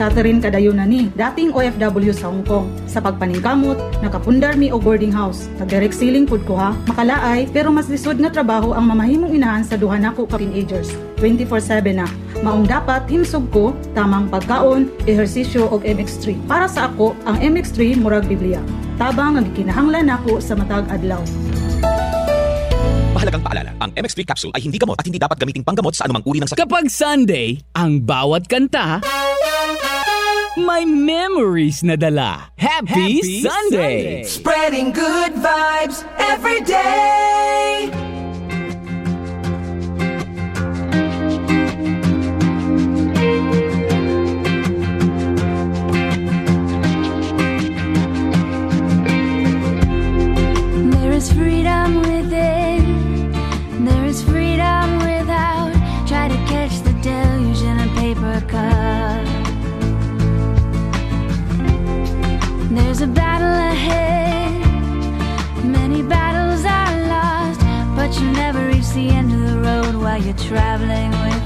Catherine Kadayunani, dating OFW sa Hong Kong. Sa pagpaningkamot, nakapundar mi og boarding house. Nag-direct ceiling pud ko ha. Makalaay, pero mas lisod nga trabaho ang mamahimong inahan sa duha nako ka teenagers. 24/7 na. Maong dapat himsog ko tamang pagkaon, ehersisyo og MX3. Para sa ako, ang MX3 murag Biblia. Tabang ang gikinahanglan nako sa matag adlaw. Mahalagang paalala, ang MX3 capsule ay hindi gamot at hindi dapat gamiting panggamot sa anumang uri ng sakit. Kapag Sunday, ang bawat kanta may memories na dala. Happy, Sunday! Spreading good vibes every day. There is freedom within, A battle ahead, many battles are lost, but you never reach the end of the road while you're traveling with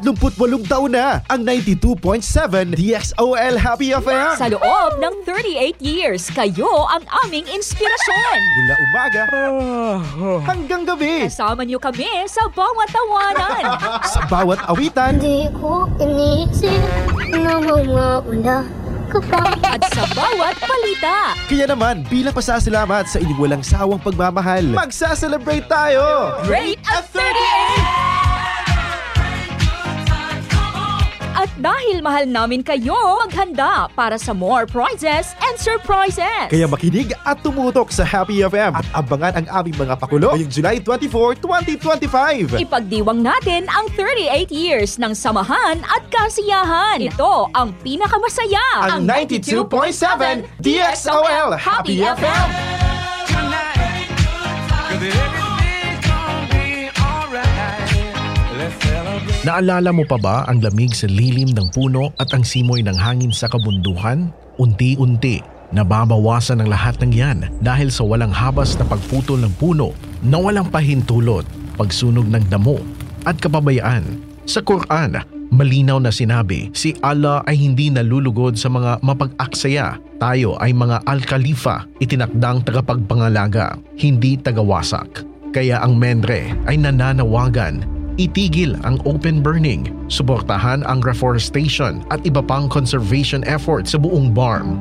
38 taon na ang 92.7 DXOL Happy FM. Sa loob ng 38 years, kayo ang aming inspirasyon. Mula umaga hanggang gabi. Kasama niyo kami sa bawat tawanan. Sa bawat awitan, Di ko inisip na mga una ka pa. At sa bawat balita. kaya naman bilang pasasalamat sa inyong walang sawang pagmamahal, magsa-celebrate tayo! Great at 38! Dahil mahal namin kayo, maghanda para sa more prizes and surprises. Kaya makinig at tumutok sa Happy FM at abangan ang aming mga pakulo ngayong July 24, 2025. Ipagdiwang natin ang 38 years ng samahan at kasiyahan. Ito ang pinakamasaya. Ang 92.7 DXOL Happy FM. Naalala mo pa ba ang lamig sa lilim ng puno at ang simoy ng hangin sa kabunduhan? Unti-unti, nababawasan ang lahat ng yan dahil sa walang habas na pagputol ng puno na walang pahintulot, pagsunog ng damo at kapabayaan. Sa Quran, malinaw na sinabi, si Allah ay hindi nalulugod sa mga mapag-aksaya. Tayo ay mga al-khalifa, itinakdang tagapagpangalaga, hindi tagawasak. Kaya ang Mendre ay nananawagan Itigil ang open burning, suportahan ang reforestation at iba pang conservation efforts sa buong BARM.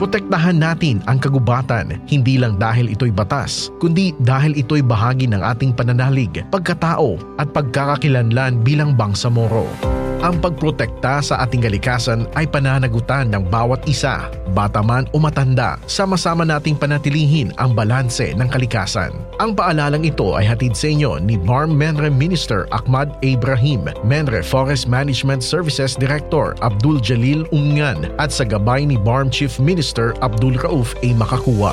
Protektahan natin ang kagubatan, hindi lang dahil ito'y batas, kundi dahil ito'y bahagi ng ating pananalig, pagkatao at pagkakakilanlan bilang bangsamoro. Ang pagprotekta sa ating kalikasan ay pananagutan ng bawat isa, bata man o matanda. Sama-sama nating panatilihin ang balanse ng kalikasan. Ang paalalang ito ay hatid sa inyo ni BARM Menre Minister Ahmad Ibrahim, Menre Forest Management Services Director Abdul Jalil Ungan at sa gabay ni BARM Chief Minister Abdul Rauf A. Makakuwa.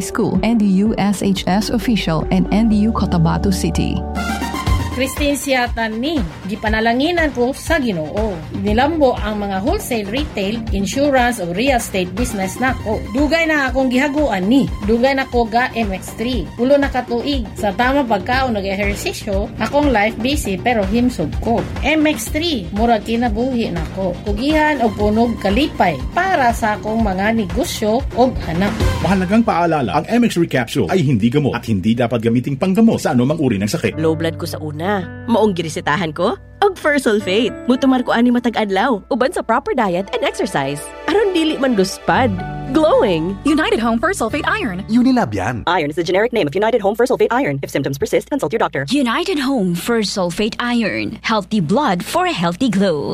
School, NDU SHS official, and NDU Cotabato City. Christine Siatan ni, gipanalanginan ko sa Ginoo. Nilambo ang mga wholesale retail, insurance o real estate business nako. Dugay na akong gihaguan ni. Dugay na ko ga MX3. Pulo na katuig. Sa tama pagkaon nag-ehersisyo, akong life busy pero himsog ko. MX3, murag kinabuhi nako. Kugihan o punog kalipay para sa akong mga negosyo o hanap. Mahalagang paalala, ang MX3 capsule ay hindi gamot at hindi dapat gamiting panggamot sa anumang uri ng sakit. Low blood ko sa una. Maong girisitahan ko? Og sulfate. Mutumar ko ani matag adlaw. Uban sa proper diet and exercise. Aron dili man luspad. Glowing. United Home for Sulfate Iron. Unilab yan. Iron is the generic name of United Home for Sulfate Iron. If symptoms persist, consult your doctor. United Home for Sulfate Iron. Healthy blood for a healthy glow.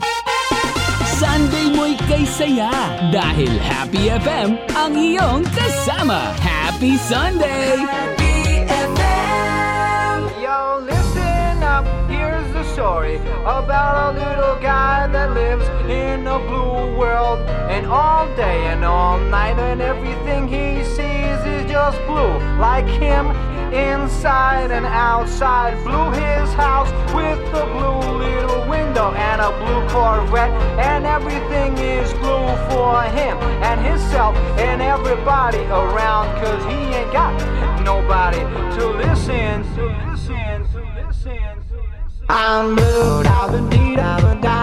Sunday mo'y kay saya dahil Happy FM ang iyong kasama. Happy Sunday! Yo, story about a little guy that lives in a blue world. And all day and all night, and everything he sees is just blue. Like him, inside and outside. Blue his house with a blue little window and a blue Corvette. And everything is blue for him and himself and everybody around. Cause he ain't got nobody to listen, to listen, to listen, to listen. I'm blue, da ba dee da ba die,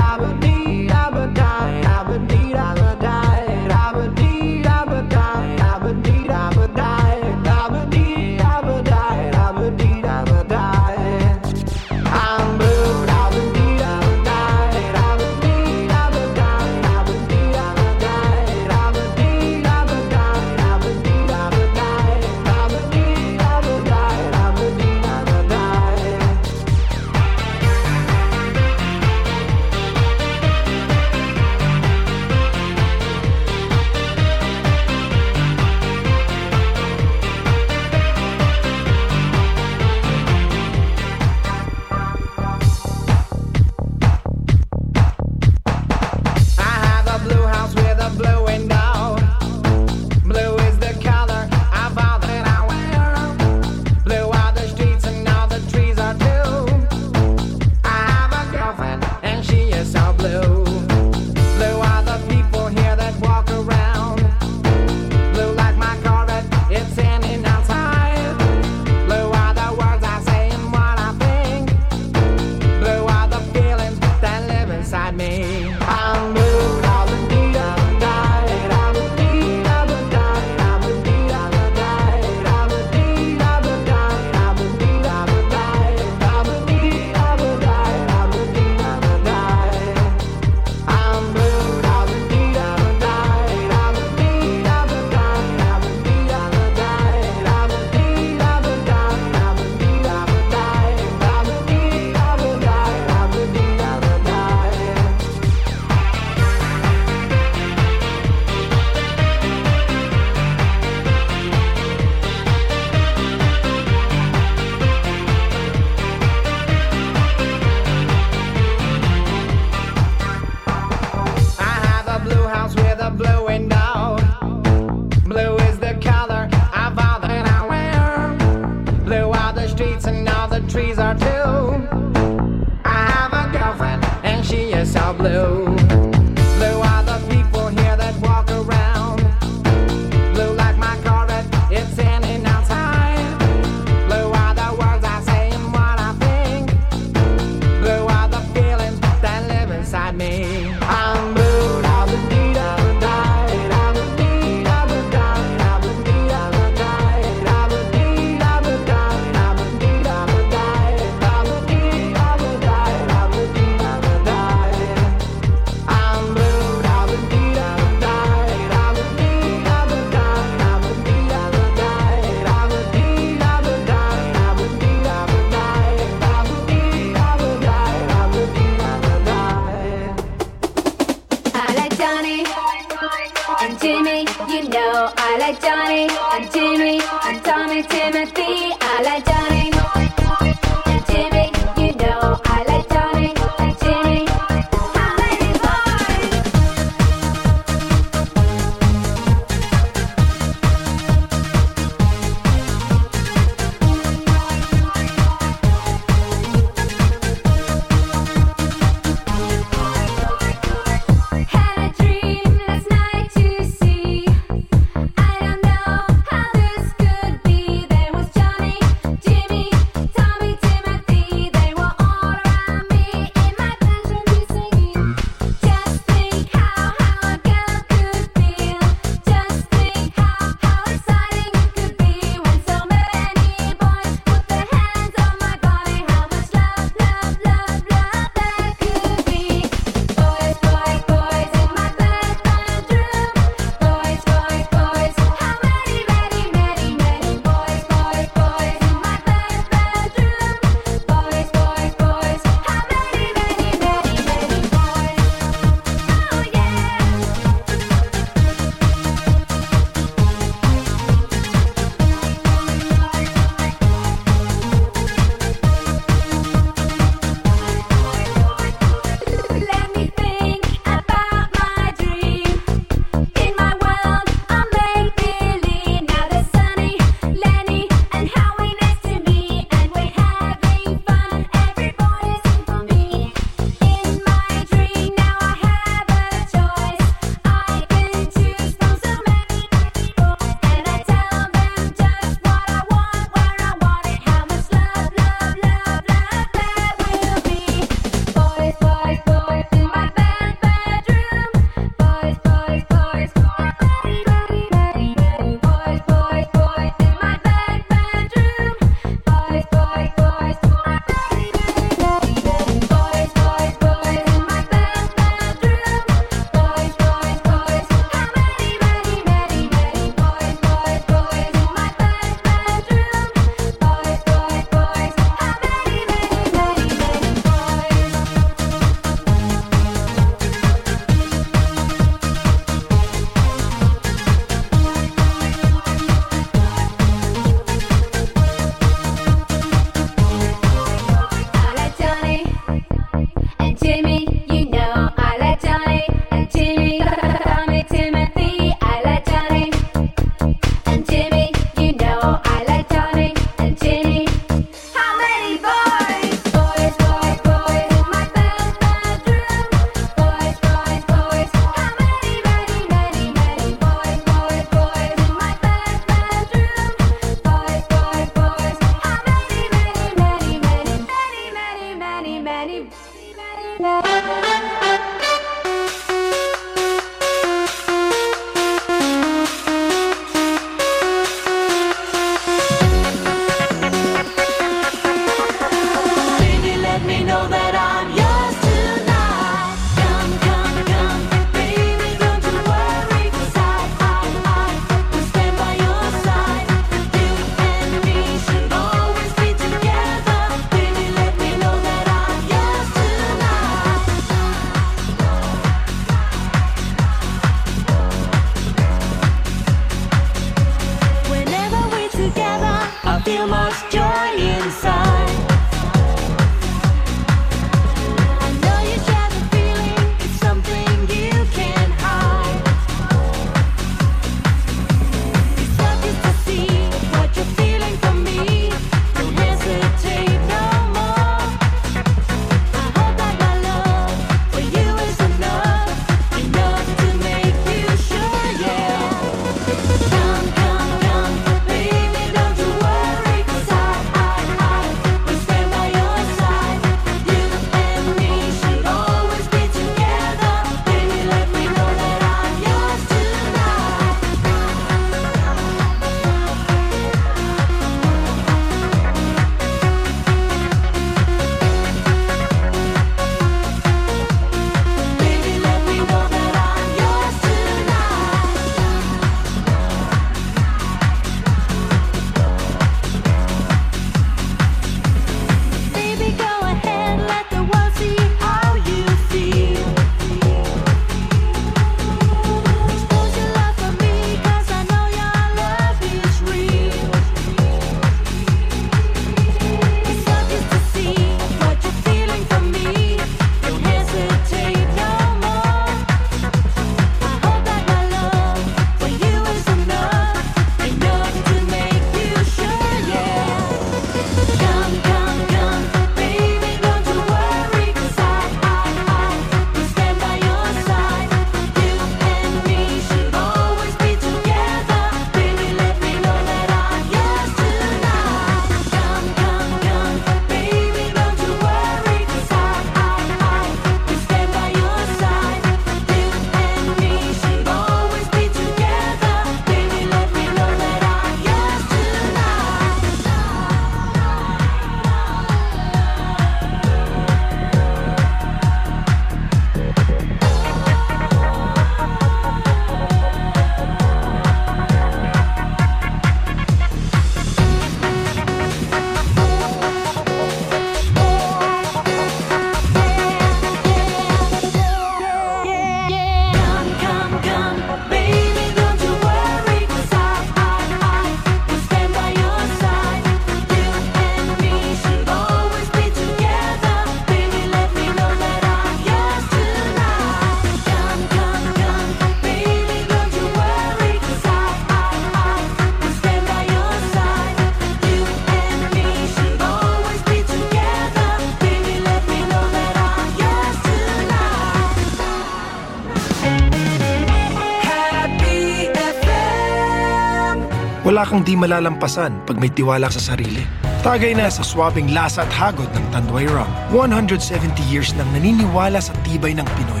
Wala kang di malalampasan pag may tiwala sa sarili. Tagay na sa swabing lasa at hagod ng Tanduay Rum. 170 years nang naniniwala sa tibay ng Pinoy.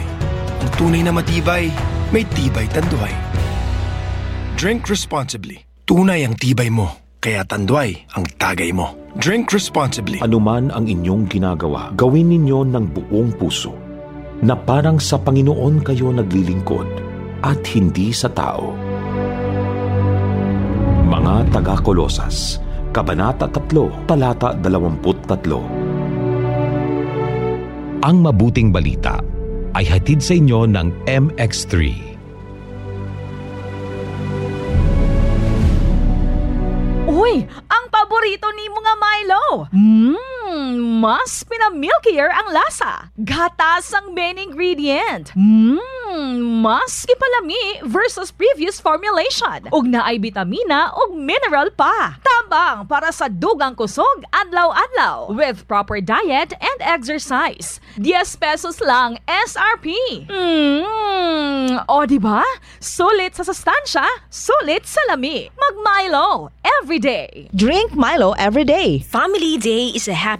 Ang tunay na matibay, may tibay Tanduay. Drink responsibly. Tunay ang tibay mo, kaya Tanduay ang tagay mo. Drink responsibly. Anuman ang inyong ginagawa, gawin ninyo ng buong puso na parang sa Panginoon kayo naglilingkod at hindi sa tao. Mga taga-Kolosas, Kabanata 3, Talata 23 Ang mabuting balita ay hatid sa inyo ng MX3. Uy, ang paborito ni mga Milo. Mmm, mas pinamilkier ang lasa. Gatas ang main ingredient. Mmm, mas kipalami versus previous formulation. Ug na ay bitamina ug mineral pa. Tambang para sa dugang kusog adlaw-adlaw with proper diet and exercise. 10 pesos lang SRP. Mmm, o di ba? Sulit sa sustansya, sulit sa lami. Mag Milo every day. Drink Milo every day. Family Day is a happy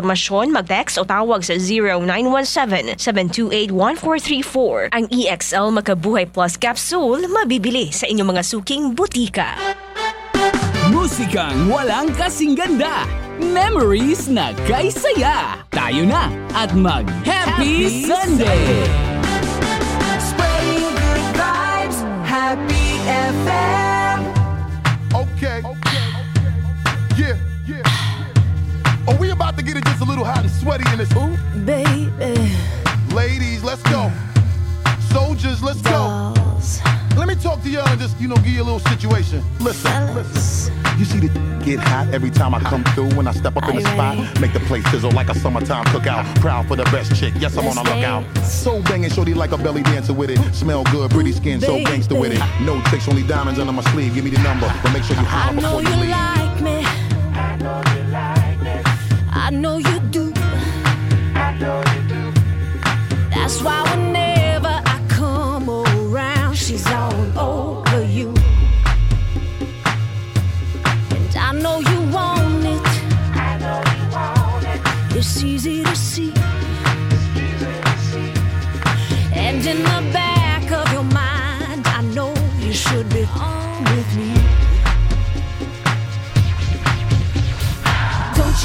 mag-text o tawag sa 0917-728-1434. Ang EXL Makabuhay Plus Capsule mabibili sa inyong mga suking butika. Musikang walang kasing ganda. Memories na kay saya. Tayo na at mag-Happy Sunday! Spreading good vibes, Happy FM. Okay. Yeah, yeah. Are we about to get it just a little hot and sweaty in this hoop? Baby. Ladies, let's go. Soldiers, let's go. Let me talk to y'all and just, you know, give you a little situation. Listen, listen. You see the get hot every time I come through when I step up in the spot. Make the place sizzle like a summertime cookout. Proud for the best chick, yes, I'm on a lookout. So banging, shorty like a belly dancer with it. Smell good, pretty skin, so gangster with it. No tricks, only diamonds under my sleeve. Give me the number, but make sure you I holler know before you you leave. like me. I know you do. That's why whenever I come around, she's all over you. And I know you want it. It's easy to see. And in the back of your mind, I know you should be on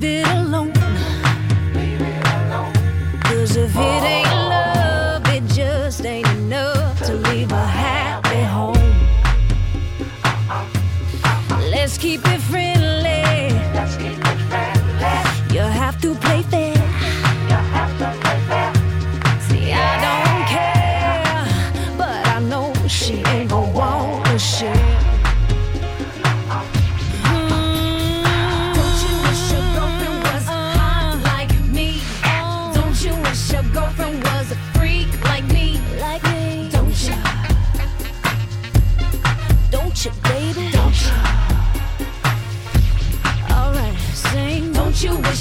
Leave it alone. Cause if it ain't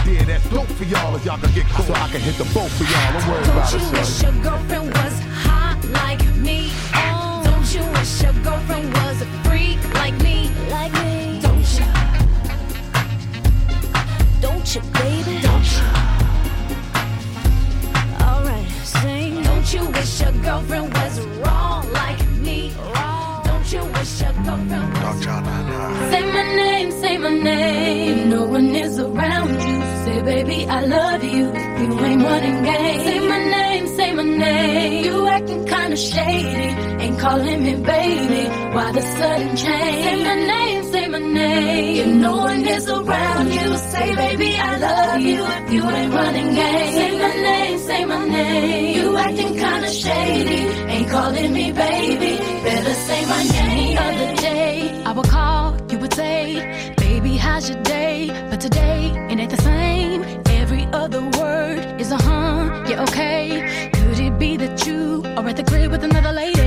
idea that's dope for y'all if y'all can get cool. So I can hit the boat for y'all. Don't worry about it, Don't you wish your girlfriend was hot like me? Don't you wish your girlfriend was a freak like me? Like me. Don't you? Don't you, baby? Don't you? Alright, sing. Don't you wish your girlfriend was wrong like me? Wrong. You wish your girlfriend was Say my name, say my name. No one is around you. Baby, I love you. You ain't running game. Say my name, say my name. You acting kinda shady. Ain't calling me baby. Why the sudden change? Say my name, say my name. If no one is around you, say, baby, I love you. If you ain't running game. Say my name, say my name. You acting kinda shady. Ain't calling me baby. Better say my name. The other day, I would call, you would say, Baby, how's your day? But today, it ain't the same. Every other word is a huh, yeah, okay. Could it be that you are at the crib with another lady?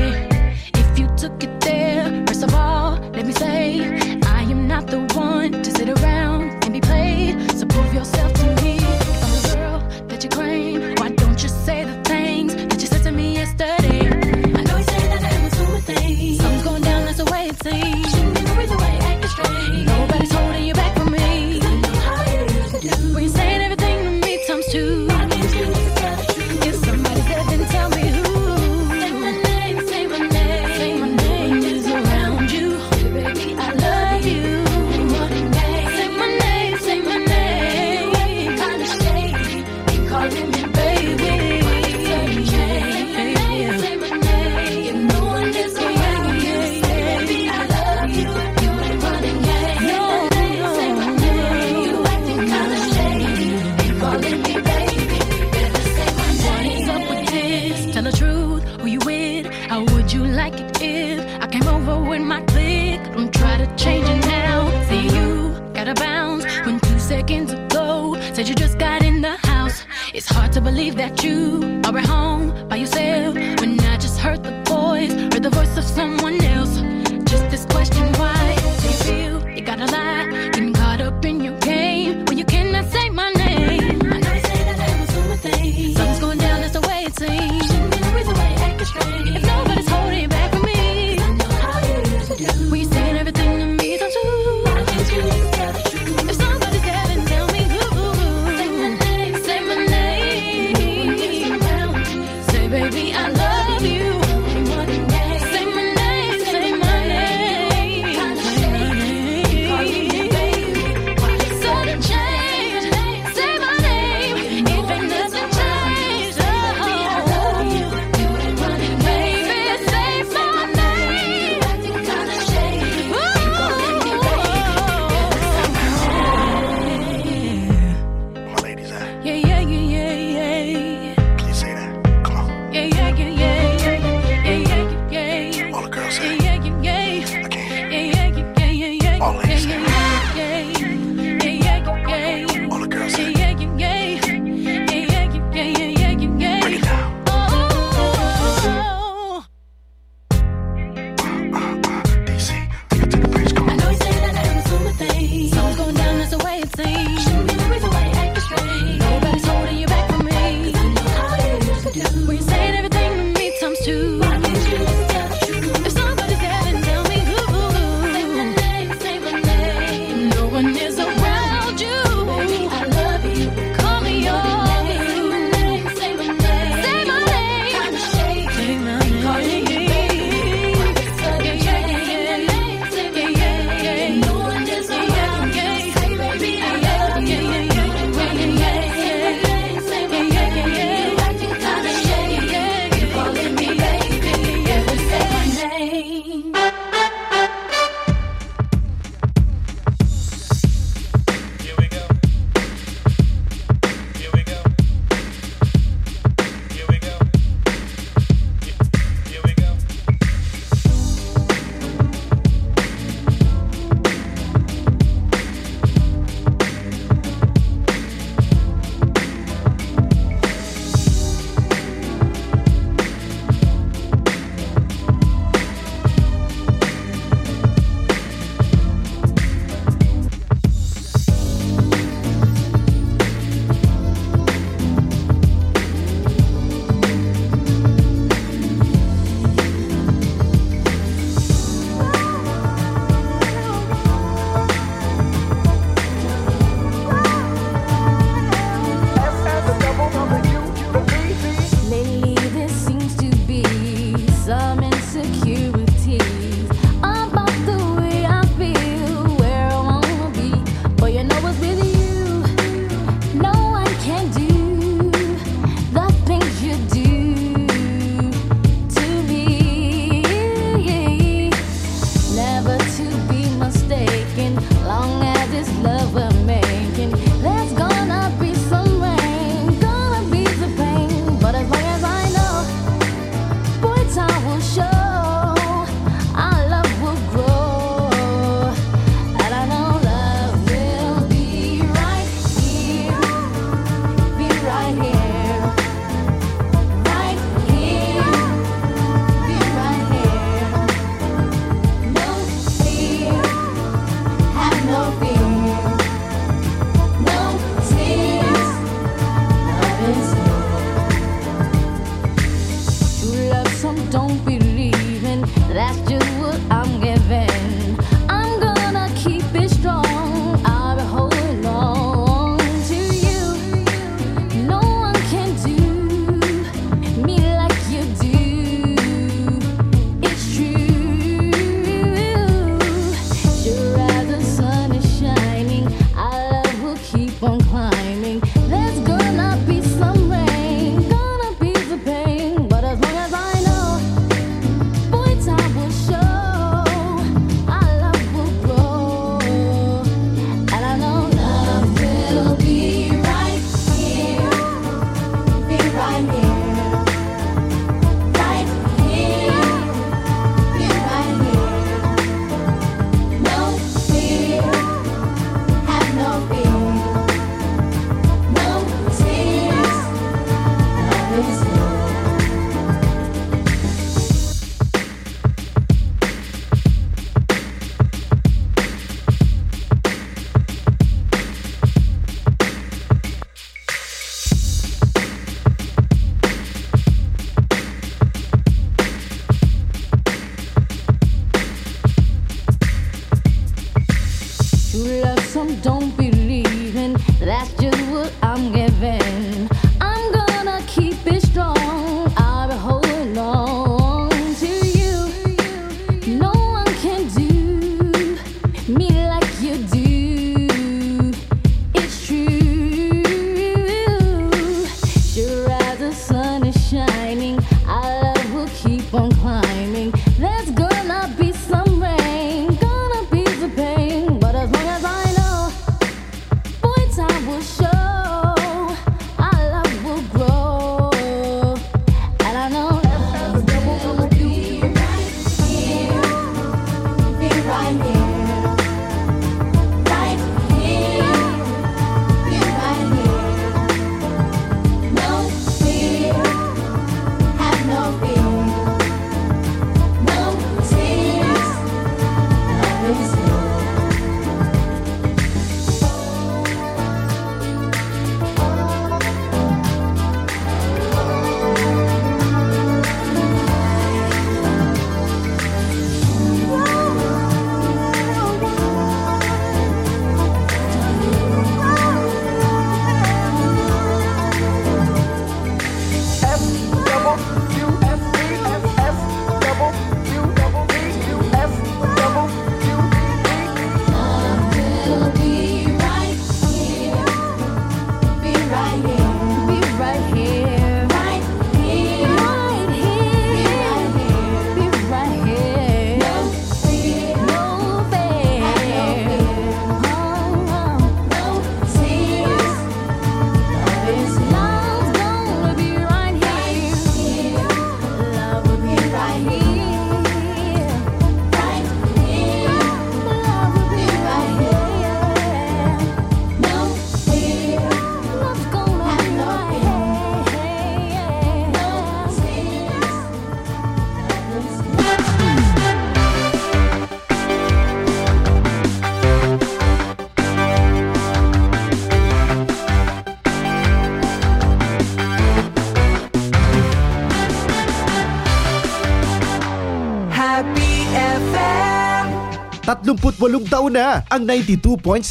38 taon na ang 92.7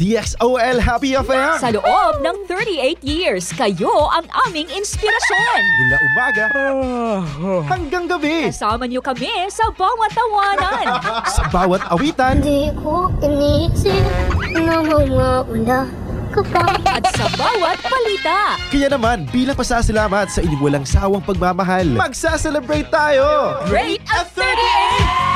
DXOL Happy FM. Sa loob ng 38 years, kayo ang aming inspirasyon. Mula umaga ah. hanggang gabi. Kasama niyo kami sa bawat tawanan. sa bawat awitan. Di ko inisip na mawawala at sa bawat palita. Kaya naman, bilang pasasalamat sa inyong walang sawang pagmamahal, magsaselebrate tayo! Great at 38!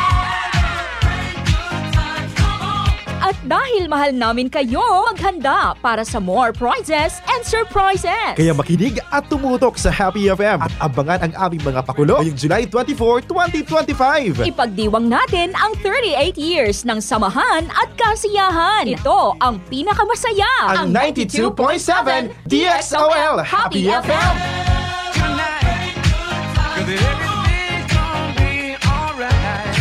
At dahil mahal namin kayo, maghanda para sa more prizes and surprises. Kaya makinig at tumutok sa Happy FM at abangan ang aming mga pakulo ngayong July 24, 2025. Ipagdiwang natin ang 38 years ng samahan at kasiyahan. Ito ang pinakamasaya. Ang, 92.7 DXOL Happy, Happy FM. FM. Tonight, everything's gonna be alright.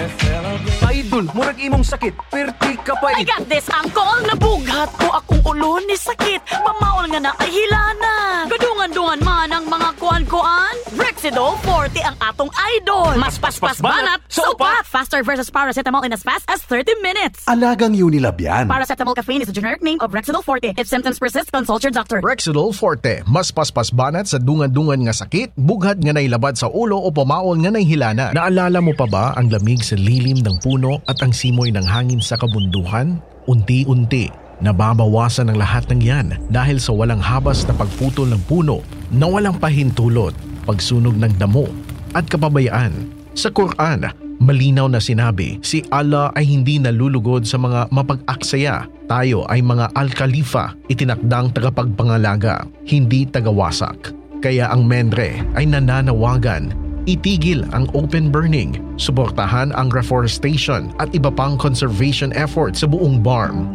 Let's celebrate. Idol, murag imong sakit, perti ka pa I got this, angkol! Nabughat ko akong ulo ni sakit. Mamaol nga na ay hilana Gadungan-dungan man ang mga kuan-kuan. Brexido 40 ang atong idol. Mas paspas banat, so pa! Faster versus paracetamol in as fast as 30 minutes. Alagang Unilab yan Paracetamol caffeine is the generic name of Rexidol Forte. If symptoms persist, consult your doctor. Rexidol Forte, mas paspas banat sa dungan-dungan nga sakit. Bughat nga nailabad sa ulo o pamaol nga nahilana Naalala mo pa ba ang lamig sa lilim ng puno at ang simoy ng hangin sa kabunduhan? Unti-unti, nababawasan ang lahat ng yan dahil sa walang habas na pagputol ng puno na walang pahintulot, pagsunog ng damo at kapabayaan. Sa Quran, malinaw na sinabi, si Allah ay hindi nalulugod sa mga mapag-aksaya. Tayo ay mga al-khalifa, itinakdang tagapagpangalaga, hindi tagawasak. Kaya ang Mendre ay nananawagan itigil ang open burning, suportahan ang reforestation at iba pang conservation efforts sa buong BARM.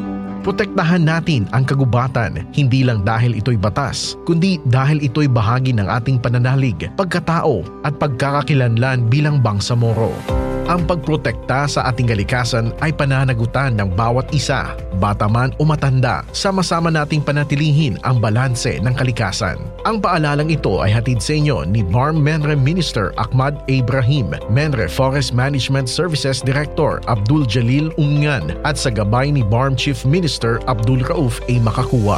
Protektahan natin ang kagubatan hindi lang dahil ito'y batas, kundi dahil ito'y bahagi ng ating pananalig, pagkatao at pagkakakilanlan bilang bangsamoro. Ang pagprotekta sa ating kalikasan ay pananagutan ng bawat isa, bata man o matanda, sama-sama nating panatilihin ang balanse ng kalikasan. Ang paalalang ito ay hatid sa inyo ni BARM Menre Minister Ahmad Ibrahim, Menre Forest Management Services Director Abdul Jalil Ungan at sa gabay ni BARM Chief Minister Abdul Rauf A. Makakuwa.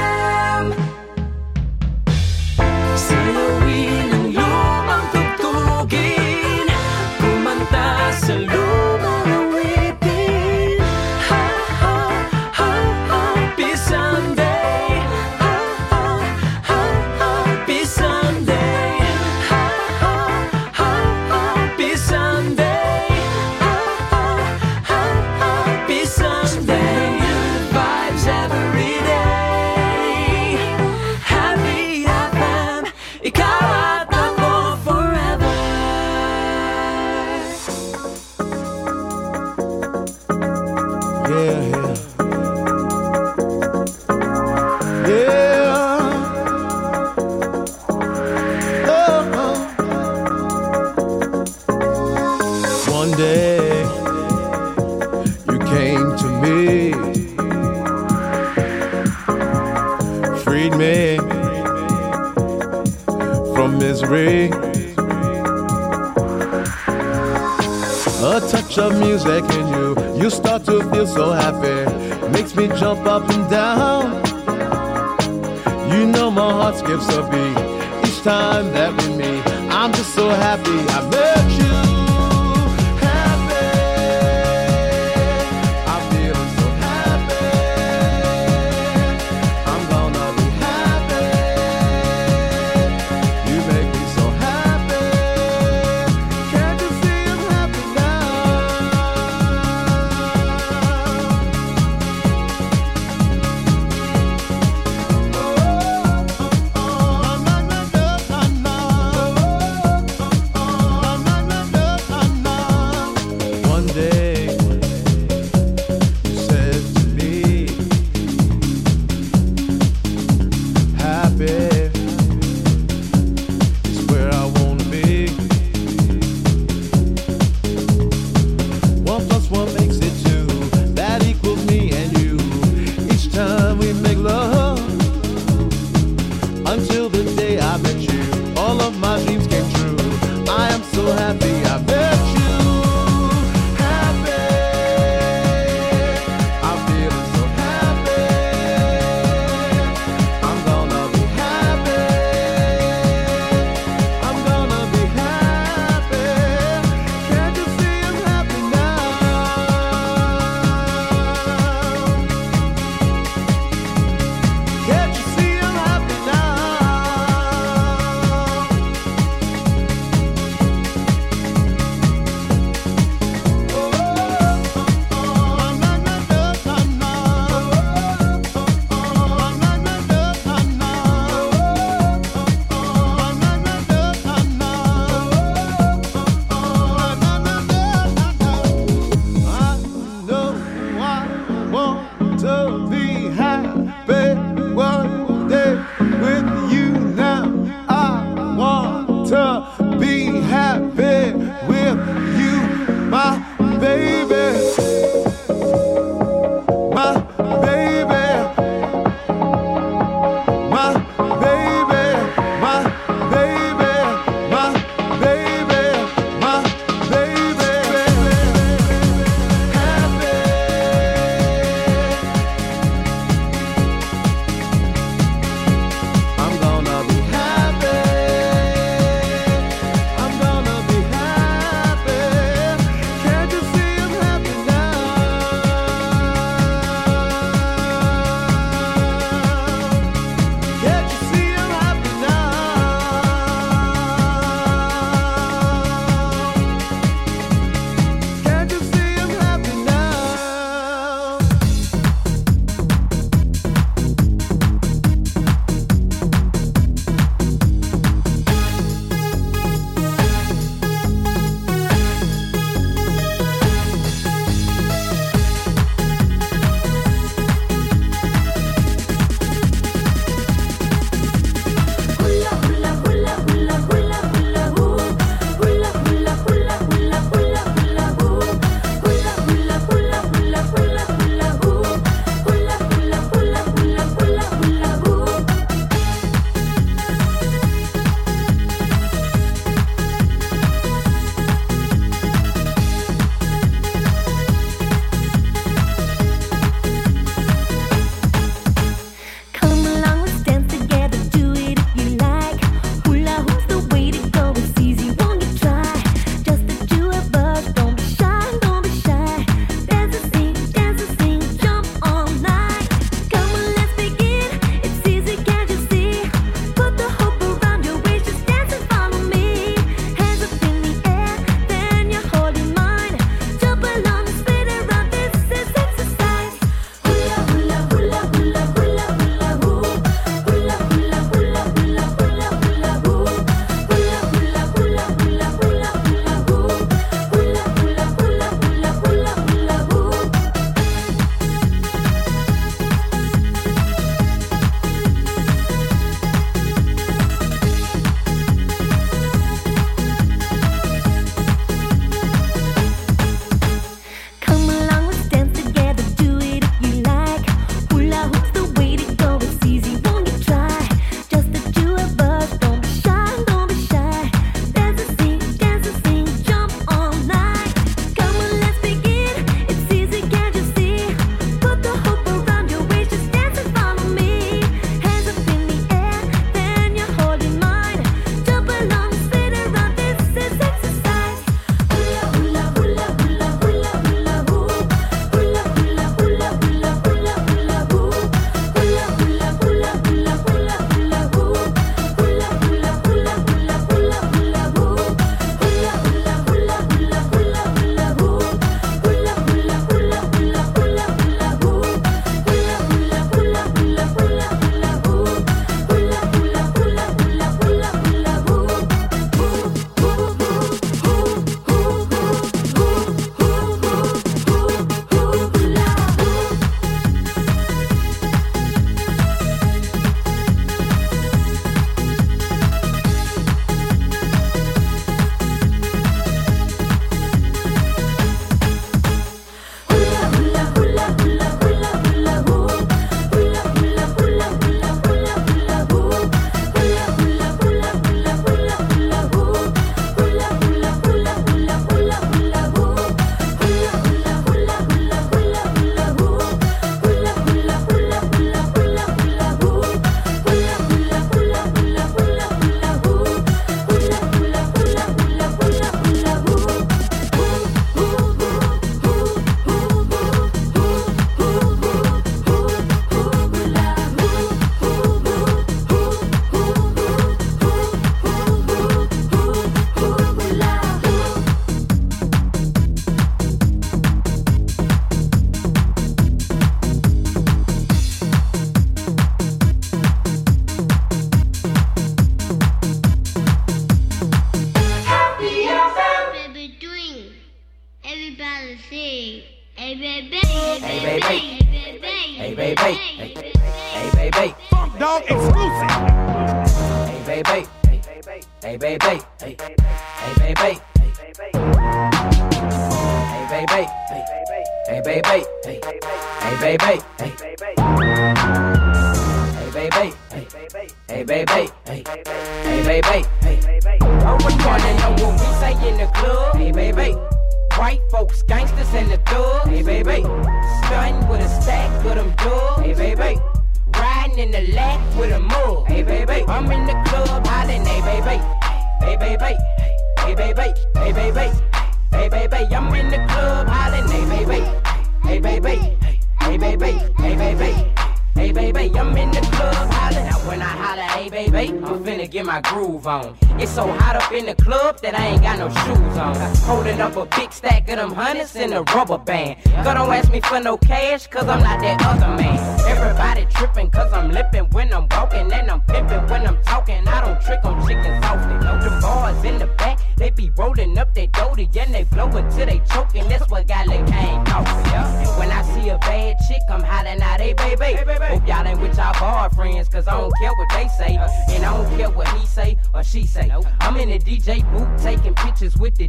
Of music in you, you start to feel so happy. Makes me jump up and down. You know my heart skips a beat each time that we meet. I'm just so happy I met.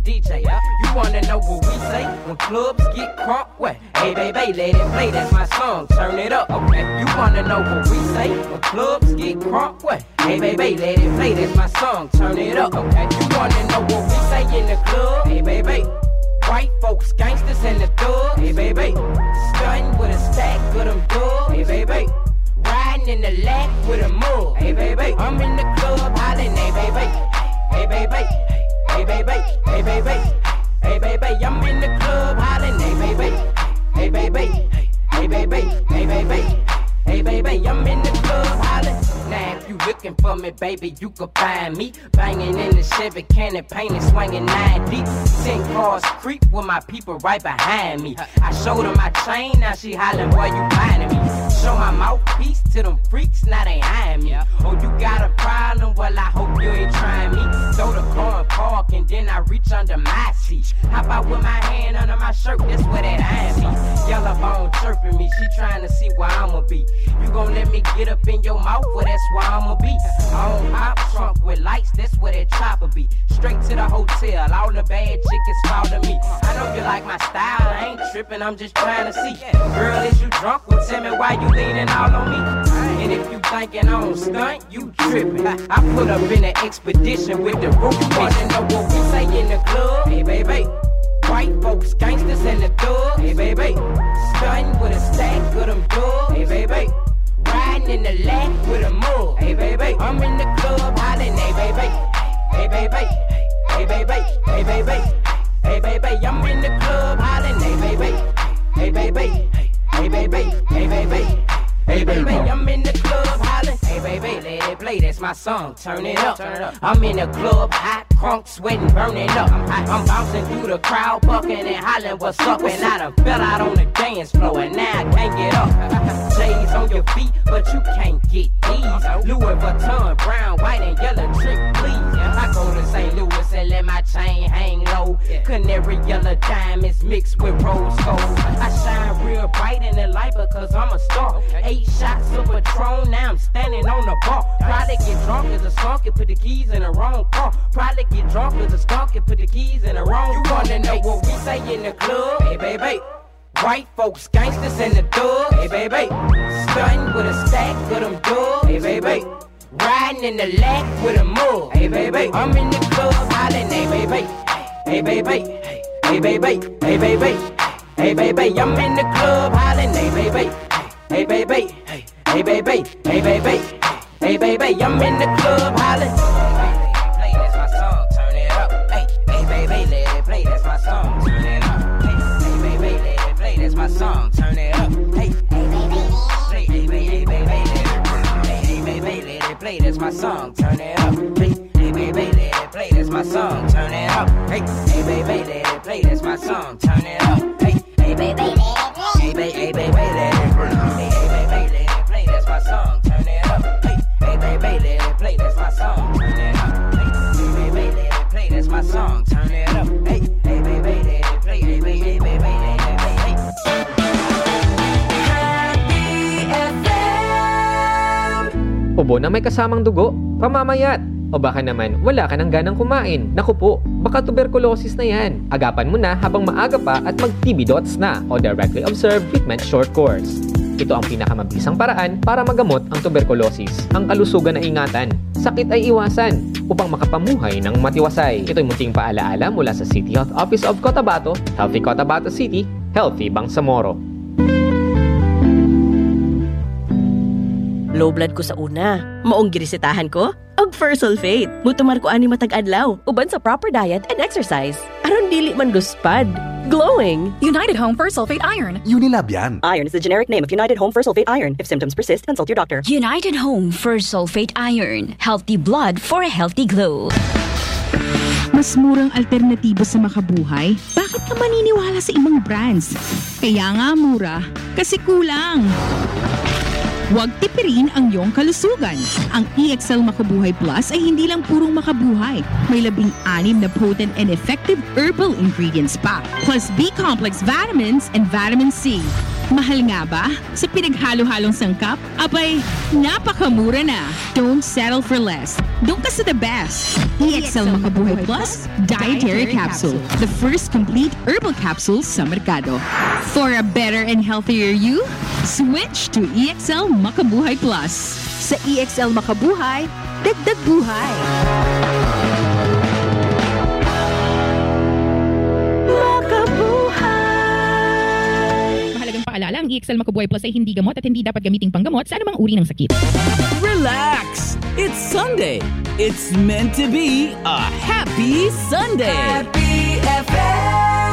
DJ. You wanna know what we say when clubs get crunk? What? Hey baby, let it play, that's my song, turn it up. Okay. You wanna know what we say when clubs get crunk? What? Hey baby, let it play, that's my song, turn it up. Okay. You wanna know what we say in the club? Hey baby. White folks, gangsters, and the thugs. Hey, baby. Stunting with a stack of them dubs. Hey, baby. Riding in the lack with a mug. Hey, baby. I'm in the club hollering. Hey, baby. Hey, baby. Hey, baby. Hey, baby. Hey, baby. I'm in the club hollering. Hey, baby. Hey, baby. Hey, baby. Hey, baby. Hey baby, I'm in the club hollering. Now if you looking for me, baby, you can find me banging in the Chevy cannon, painted, swinging nine deep. Ten cars creep with my people right behind me. I showed her my chain, now she hollering, boy, you finding me. Show my mouthpiece to them freaks, now they eyeing me. Oh, you got a problem? Well, I hope you ain't trying me. Throw the car and park, and then I reach under my seat. How about with my hand under my shirt? That's where that eyeing me. Yellow bone chirping me, she trying to see where I'ma be. You gon' let me get up in your mouth? Well, that's where I'ma be. I don't pop trunk with lights, that's where that chopper be. Straight to the hotel, all the bad chickens follow me. I know you like my style, I ain't tripping, I'm just trying to see. Girl, is you drunk? Well, tell me why you leaning all on me. And if you thinking I don't stunt, you tripping. I put up in an expedition with the roof. Wanna know what we say in the club? Hey, baby. White folks, gangsters, and the thugs. Hey, baby. Stunting with a stack of them dubs. Hey, baby. Riding in the lack with a mug. Hey, baby. I'm in the club hollering. Hey, baby. Hey, baby. Hey, baby. Hey, baby. Hey, baby. I'm in the club hollering. Hey, baby. Hey, baby. Hey, baby. Hey, baby. Hey baby, I'm in the club hollering. Hey baby, let it play. That's my song. Turn it up. I'm in the club, hot, crunk, sweating, burning up. I'm, hot. I'm bouncing through the crowd, bucking and hollering. What's up? And I done fell out on the dance floor, and now I can't get up. J's on your feet, but you can't get these. Uh-huh. Louis Vuitton, brown, white, and yellow trick, please. I go to St. Louis and let my chain hang low. Canary yellow diamonds mixed with rose gold. I shine real bright in the light because I'm a star. Eight shots of Patron, now I'm standing on the bar. Probably get drunk as a skunk and put the keys in the wrong car. Probably get drunk as a skunk and put the keys in the wrong car. You wanna know what we say in the club? Hey, baby. White folks, gangsters, and the thugs. Hey, baby. Stunting with a stack of them dubs. Hey, baby. Riding in the lack with a mug. Hey, baby. I'm in the club hollering. Hey, baby. Hey, baby. Hey, baby. Hey, baby. Hey, baby. I'm in the club hollering. Hey, baby. Hey, baby. Hey, baby. Hey, baby. Hey, baby. I'm in the club hollering. My song. Turn it up. Hey, hey, baby. Play. That's my song. Turn it up. Hey, hey, baby. Let it play. That's my song. Turn it up. Hey, hey, baby. Let it play. That's my song. Turn it up. Hey, hey, baby. Play. That's my song. Turn it up. Hey, hey, baby. Play. That's my song. Ubo na may kasamang dugo, pamamayat, o baka naman wala ka ng ganang kumain. Naku po, baka tuberculosis na yan. Agapan mo na habang maaga pa at mag-TB dots na o directly observe treatment short course. Ito ang pinakamabisang paraan para magamot ang tuberculosis. Ang kalusugan na ingatan, sakit ay iwasan upang makapamuhay ng matiwasay. Ito'y munting paalaala mula sa City Health Office of Cotabato, Healthy Cotabato City, Healthy Bangsamoro. Low blood ko sa una. Maong girisitahan ko? Og first sulfate. Mutumar ko ani matag adlaw. Uban sa proper diet and exercise. Aron dili man luspad. Glowing. United Home First Sulfate Iron. Unilab yan. Iron is the generic name of United Home First Sulfate Iron. If symptoms persist, consult your doctor. United Home First Sulfate Iron. Healthy blood for a healthy glow. Mas murang alternatibo sa makabuhay? Bakit ka maniniwala sa ibang brands? Kaya nga mura, kasi kulang. Huwag tipirin ang iyong kalusugan. Ang EXL Makabuhay Plus ay hindi lang purong makabuhay. May labing anim na potent and effective herbal ingredients pa. Plus B-complex vitamins and vitamin C. Mahal nga ba? Sa pinaghalo-halong sangkap? Abay, napakamura na. Don't settle for less. Doon ka sa the best. EXL Makabuhay Plus Dietary Capsule. The first complete herbal capsule sa merkado. For a better and healthier you, switch to EXL Makabuhay Plus. Sa EXL Makabuhay, dagdag buhay. Mahalagang paalala, ang EXL Makabuhay Plus ay hindi gamot at hindi dapat gamiting panggamot sa anumang uri ng sakit. Relax! It's Sunday. It's meant to be a happy Sunday. Happy FM.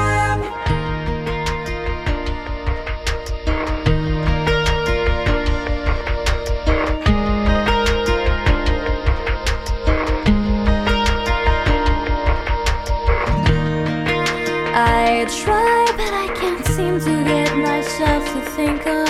I try, but I can't seem to get myself to think of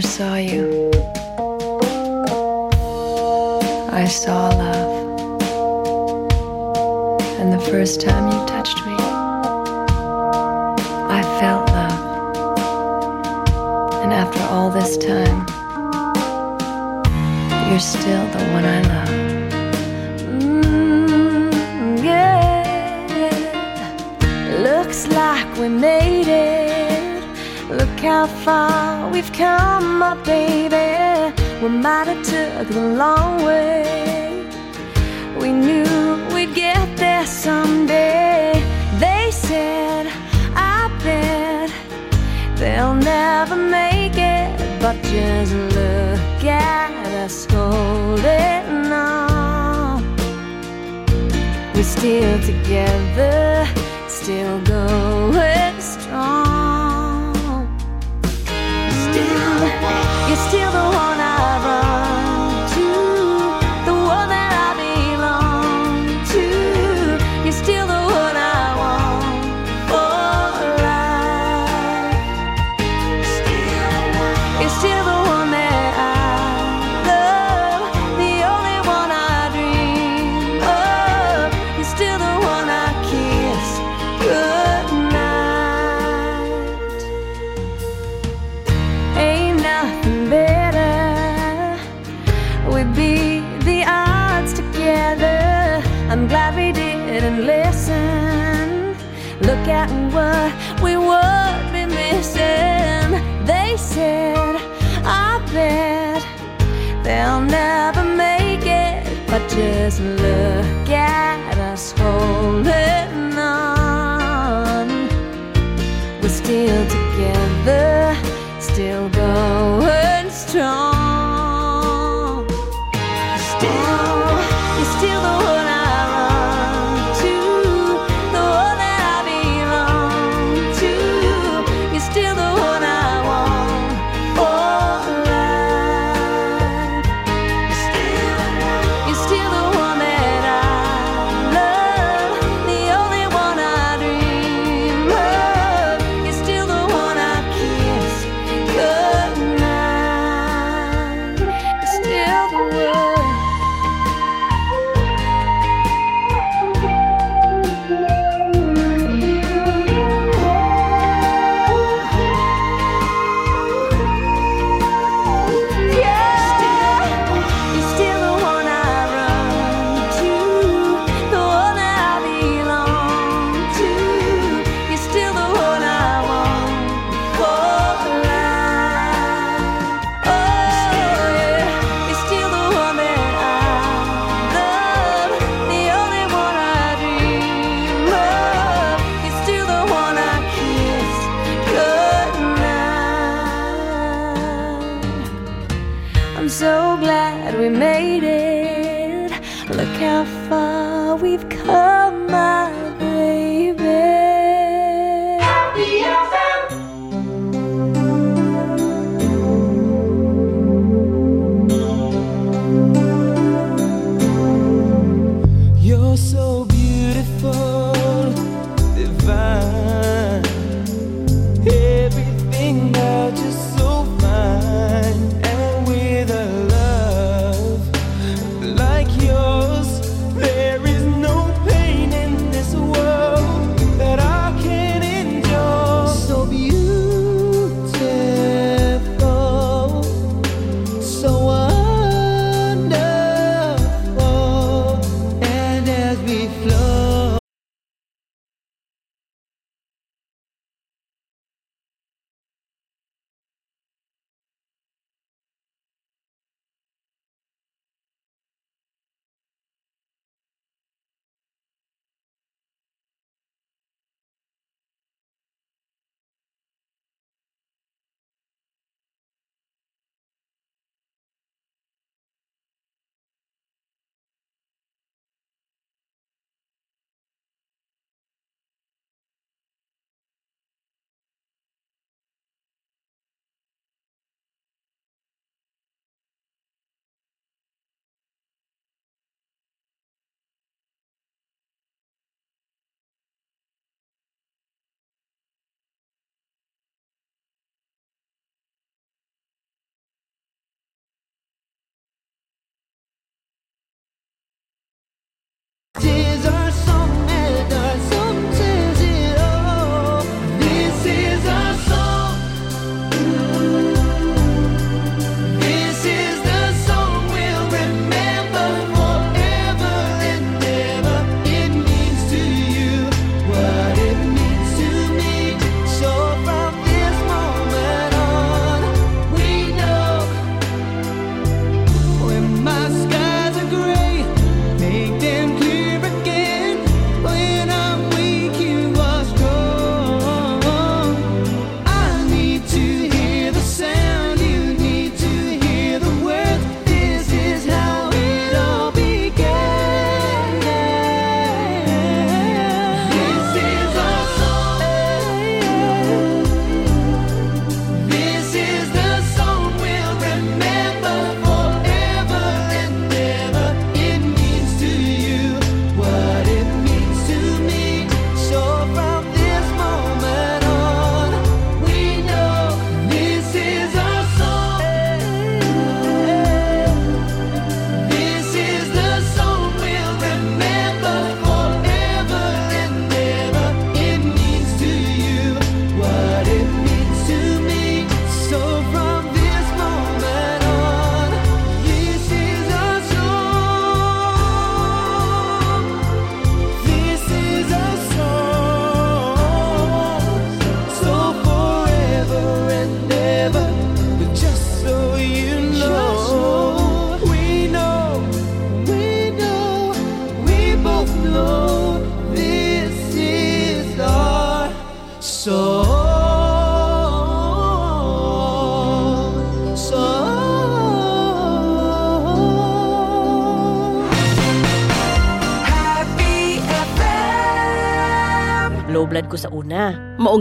first saw you,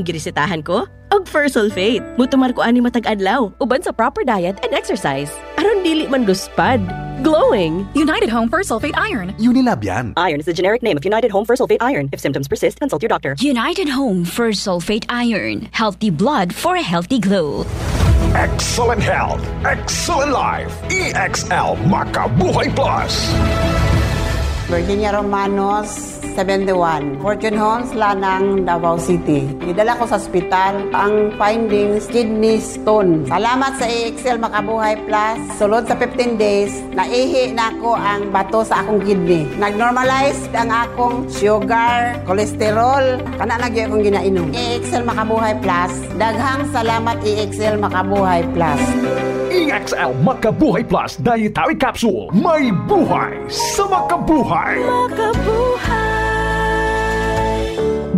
Maong girisitahan ko, og first sulfate. Mutumar ko ani matag adlaw, uban sa proper diet and exercise. Aron dili man luspad. Glowing. United Home First Sulfate Iron. Unilab yan. Iron is the generic name of United Home for sulfate iron. If symptoms persist, consult your doctor. United Home for Sulfate Iron. Healthy blood for a healthy glow. Excellent health, excellent life. EXL Makabuhay Plus. Virginia Romanos, 71. Fortune Homes, Lanang, Davao City. Nidala ko sa ospital ang findings, kidney stone. Salamat sa EXL Makabuhay Plus. Sulod sa 15 days, naihi na ako ang bato sa akong kidney. Nag-normalize ang akong sugar, cholesterol. Kana na gyud akong ginainom. EXL Makabuhay Plus. Daghang salamat EXL Makabuhay Plus. EXL Makabuhay Plus Dietary Capsule. May buhay sa makabuhay.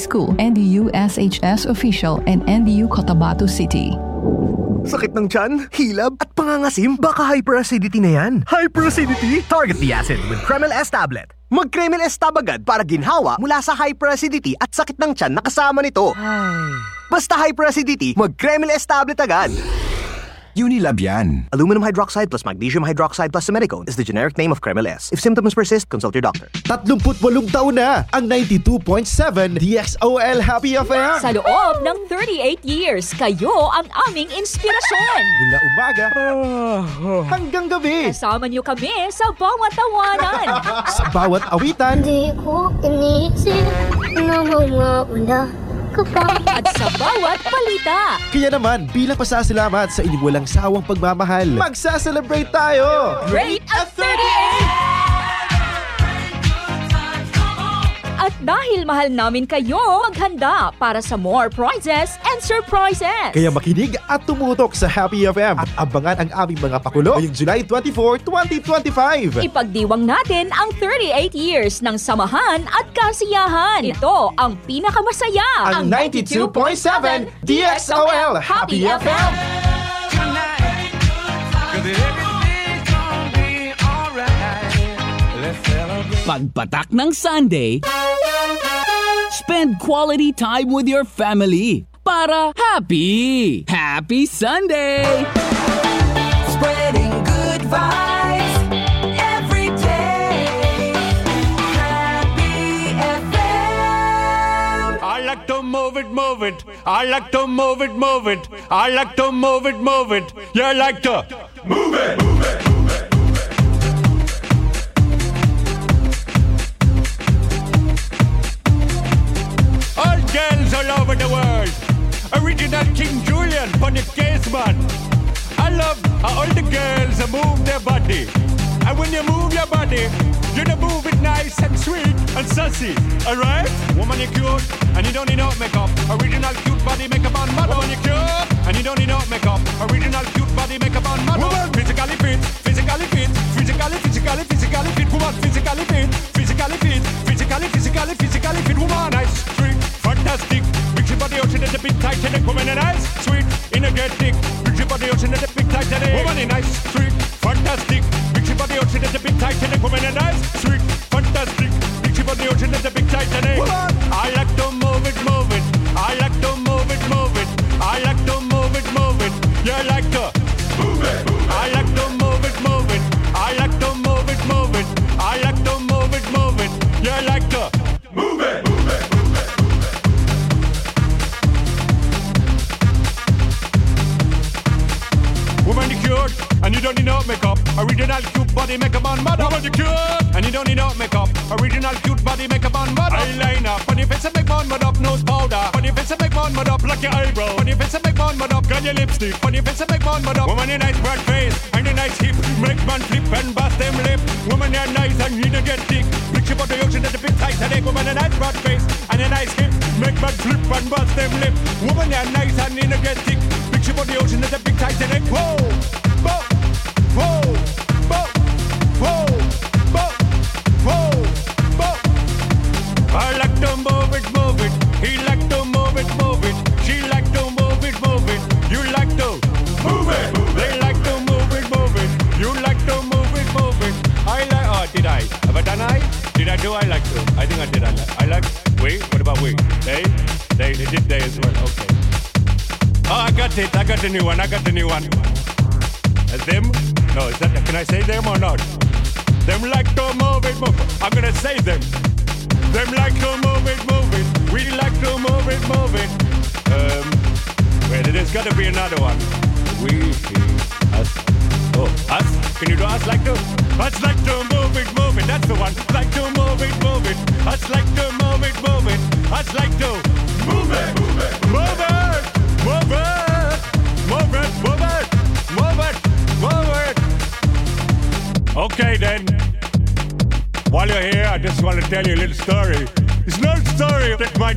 School, NDU SHS official, and NDU Cotabato City. Sakit ng tiyan, hilab, at pangangasim? Baka hyperacidity na yan. Hyperacidity? Target the acid with Kremel S tablet. Mag-Kremel S tab agad para ginhawa mula sa hyperacidity at sakit ng tiyan na kasama nito. Basta hyperacidity, mag-Kremel S tablet agad. Unilab yan. Aluminum hydroxide plus magnesium hydroxide plus simeticone is the generic name of Kremel S. If symptoms persist, consult your doctor. 38 taon na ang 92.7 DXOL Happy FM. Sa loob ng 38 years, kayo ang aming inspirasyon. Mula umaga hanggang gabi. Kasama niyo kami sa bawat tawanan. Sa bawat awitan. Di ko inisip na mawawala pa. At sa bawat balita. Kaya naman, bilang pasasalamat sa inyong walang sawang pagmamahal, magsa-celebrate tayo! Rate at 38! At dahil mahal namin kayo, maghanda para sa more prizes and surprises. Kaya makinig at tumutok sa Happy FM at abangan ang aming mga pakulo ngayong July 24, 2025. Ipagdiwang natin ang 38 years ng samahan at kasiyahan. Ito ang pinakamasaya. Ang 92.7 DXOL Happy FM. Pagpatak ng Sunday, spend quality time with your family para happy. Happy Sunday! Spreading good vibes every day. Happy FM. I like to move it, move it. I like to move it, move it. I like to move it, move it. You like to move it, move it. Girls all over the world. Original King Julian for the case man. I love how all the girls move their body. And when you move your body, you to move it nice and sweet and sassy. Alright? Woman, you cute and you don't need no makeup. Original cute body makeup on model. Woman, you cute and you don't need no makeup. Original cute body makeup on model. Woman, physically fit, physically fit, physically, physically, physically fit. Woman, physically fit, physically fit, physically, physically, physically fit. Woman, fantastic. Big body ocean at the big Titanic. Woman, a nice, sweet, energetic. Big body ocean at the big Titanic. Woman, a nice, sweet, fantastic. Big body ocean at the big Titanic. Woman, a nice, sweet, fantastic. Big body ocean at the big Titanic. Woman, I like to move it, move it. I like to move it, move it. I like to move it, move it. You like to move it, move it. I like to move it, move it. I like to move it, move it. I like to move it, move it. And you don't need no makeup. Original cute body makeup on mud up. you cute, and you don't need no makeup. Original cute body makeup on mud up. Eyeliner, your face and make one mud up. Nose powder, your face and make one mud up. Like your eyebrow, your face and make one mud up. Got your lipstick, your face and make one mud up. Woman, your nice broad face and your nice hip, make man flip and bust them lip. Woman, you're nice and you don't get thick. Picture about the ocean at the big Titanic. Woman, a nice broad face and a nice hip, make man flip and bust them lip. Woman, you're nice and you don't get thick.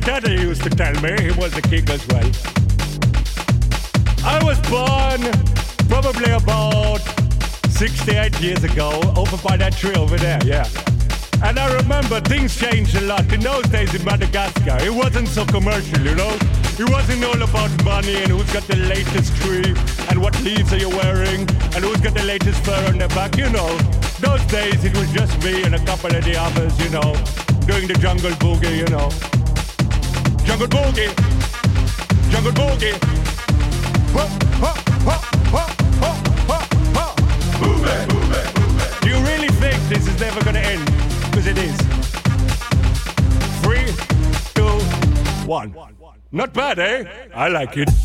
Daddy used to tell me. He was a king as well. I was born probably about 68 years ago over by that tree over there, yeah. And I remember things changed a lot. In those days in Madagascar, it wasn't so commercial, you know? It wasn't all about money and who's got the latest tree and what leaves are you wearing and who's got the latest fur on their back, you know? Those days it was just me and a couple of the others, you know, doing the jungle boogie, you know. Jungle boogie, jungle boogie. Do you really think this is never gonna end? Because it is. Three, two, one. Not bad, eh? I like it.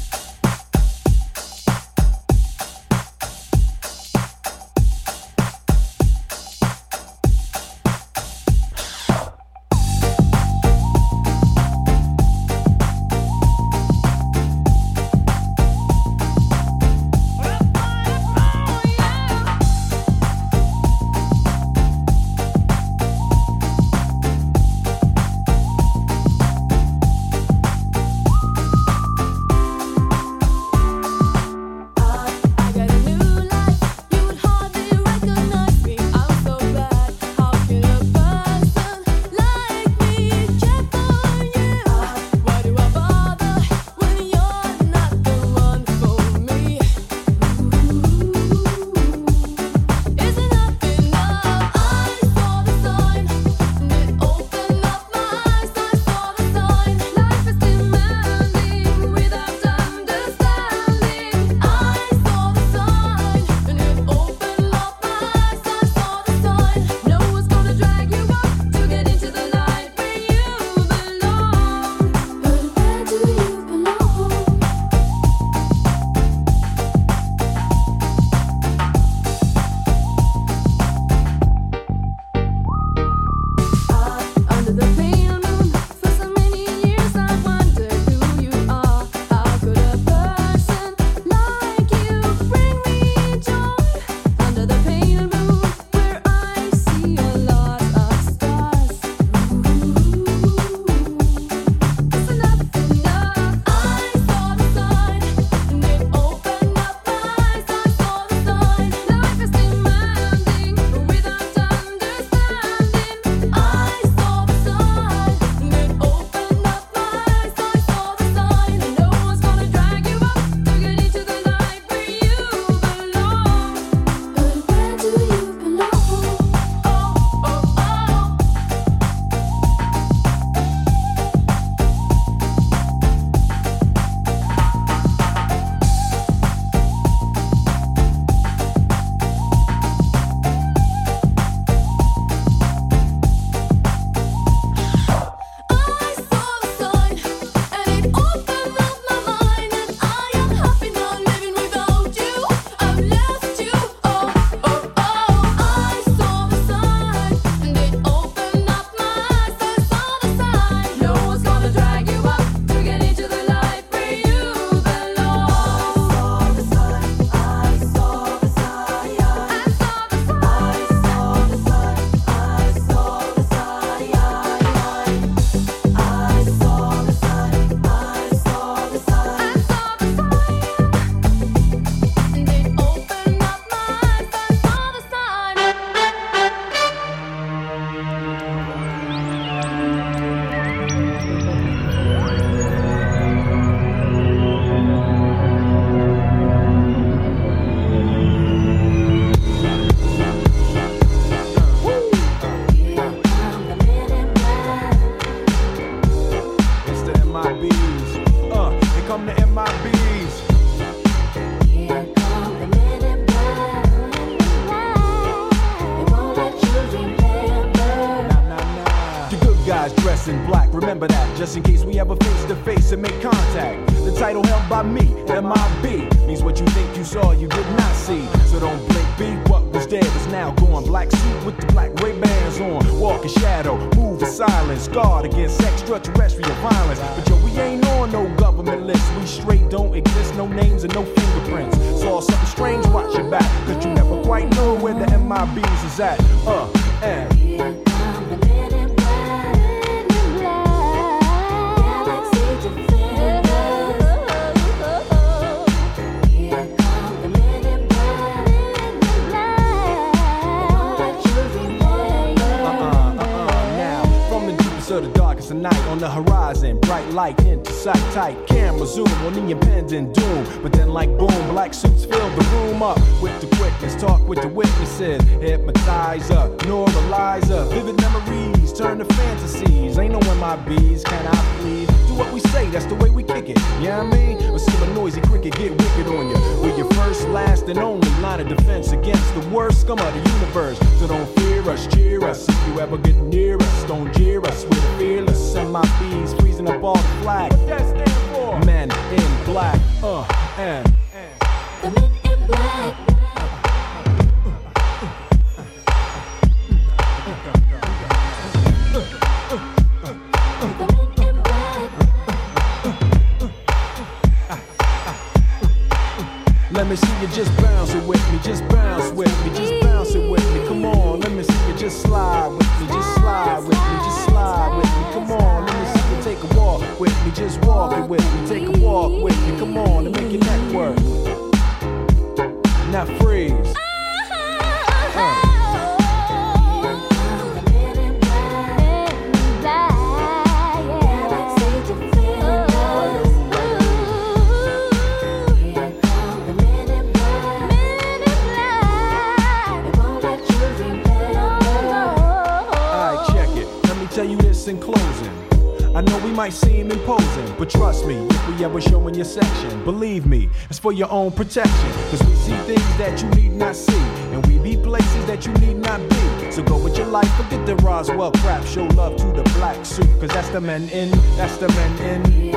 For your own protection. Cause we see things that you need not see, and we be places that you need not be. So go with your life, forget the Roswell crap, show love to the black suit, cause that's the men in, that's the men in.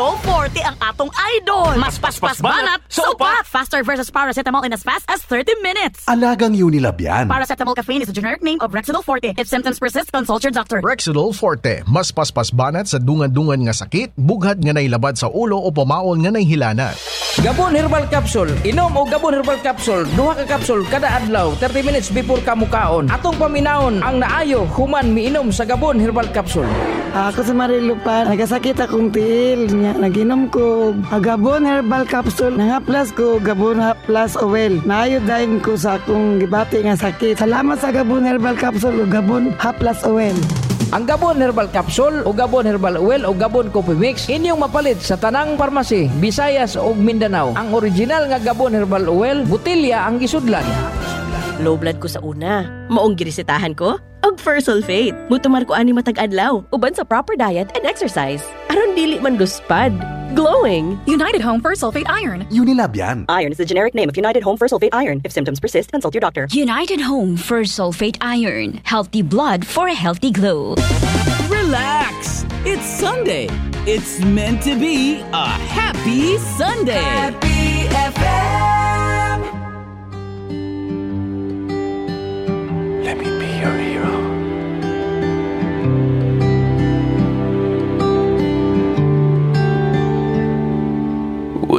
Rexidol 40 ang atong idol. Mas paspas banat, so Faster versus paracetamol in as fast as 30 minutes. Alagang Unilab yan. Paracetamol caffeine is a generic name of Rexidol 40. If symptoms persist, consult your doctor. Rexidol Forte, mas paspas banat sa dungan-dungan nga sakit, bughat nga nailabad sa ulo o pamaol nga nahilana. Gabon Herbal Capsule. Inom o Gabon Herbal Capsule. Duha ka capsule kada adlaw 30 minutes before ka mukaon. Atong paminahon ang naayo human miinom sa Gabon Herbal Capsule. Ako si Marilu pa, nagkasakit akong tiil. Nya, naginom ko Gabon Herbal Capsule. Nangaplas ko Gabon Plus Oil. Naayodahin ko sa akong gibati nga sakit. Salamat sa Gabon Herbal Capsule o Gabon Plus Oil. Ang Gabon Herbal Capsule o Gabon Herbal Oil o Gabon Coffee Mix inyong mapalit sa tanang parmasi, Visayas o Mindanao. Ang original nga Gabon Herbal Oil, butilya ang gisudlan. Low blood ko sa una. Maong girisitahan ko? Og first sulfate. Mutumar ko ani matag adlaw. Uban sa proper diet and exercise. Aron dili man luspad. Glowing. United Home First Sulfate Iron. Unilab yan. Iron is the generic name of United Home First Sulfate Iron. If symptoms persist, consult your doctor. United Home First Sulfate Iron. Healthy blood for a healthy glow. Relax. It's Sunday. It's meant to be a happy Sunday. Happy FM. Let me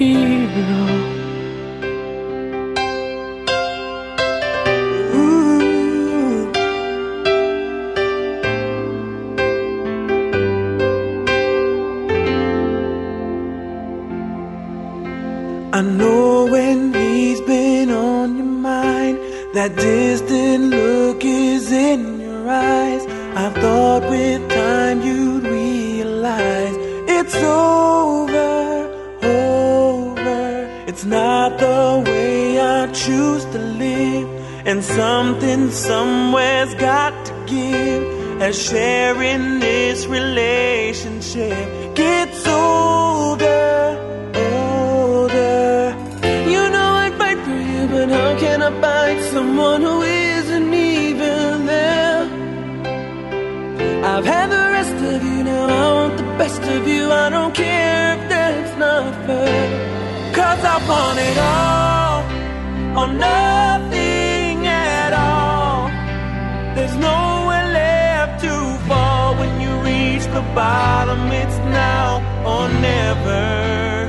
一如 of you now. I want the best of you. I don't care if that's not fair. Cause I want it all, or nothing at all. There's nowhere left to fall when you reach the bottom. It's now or never.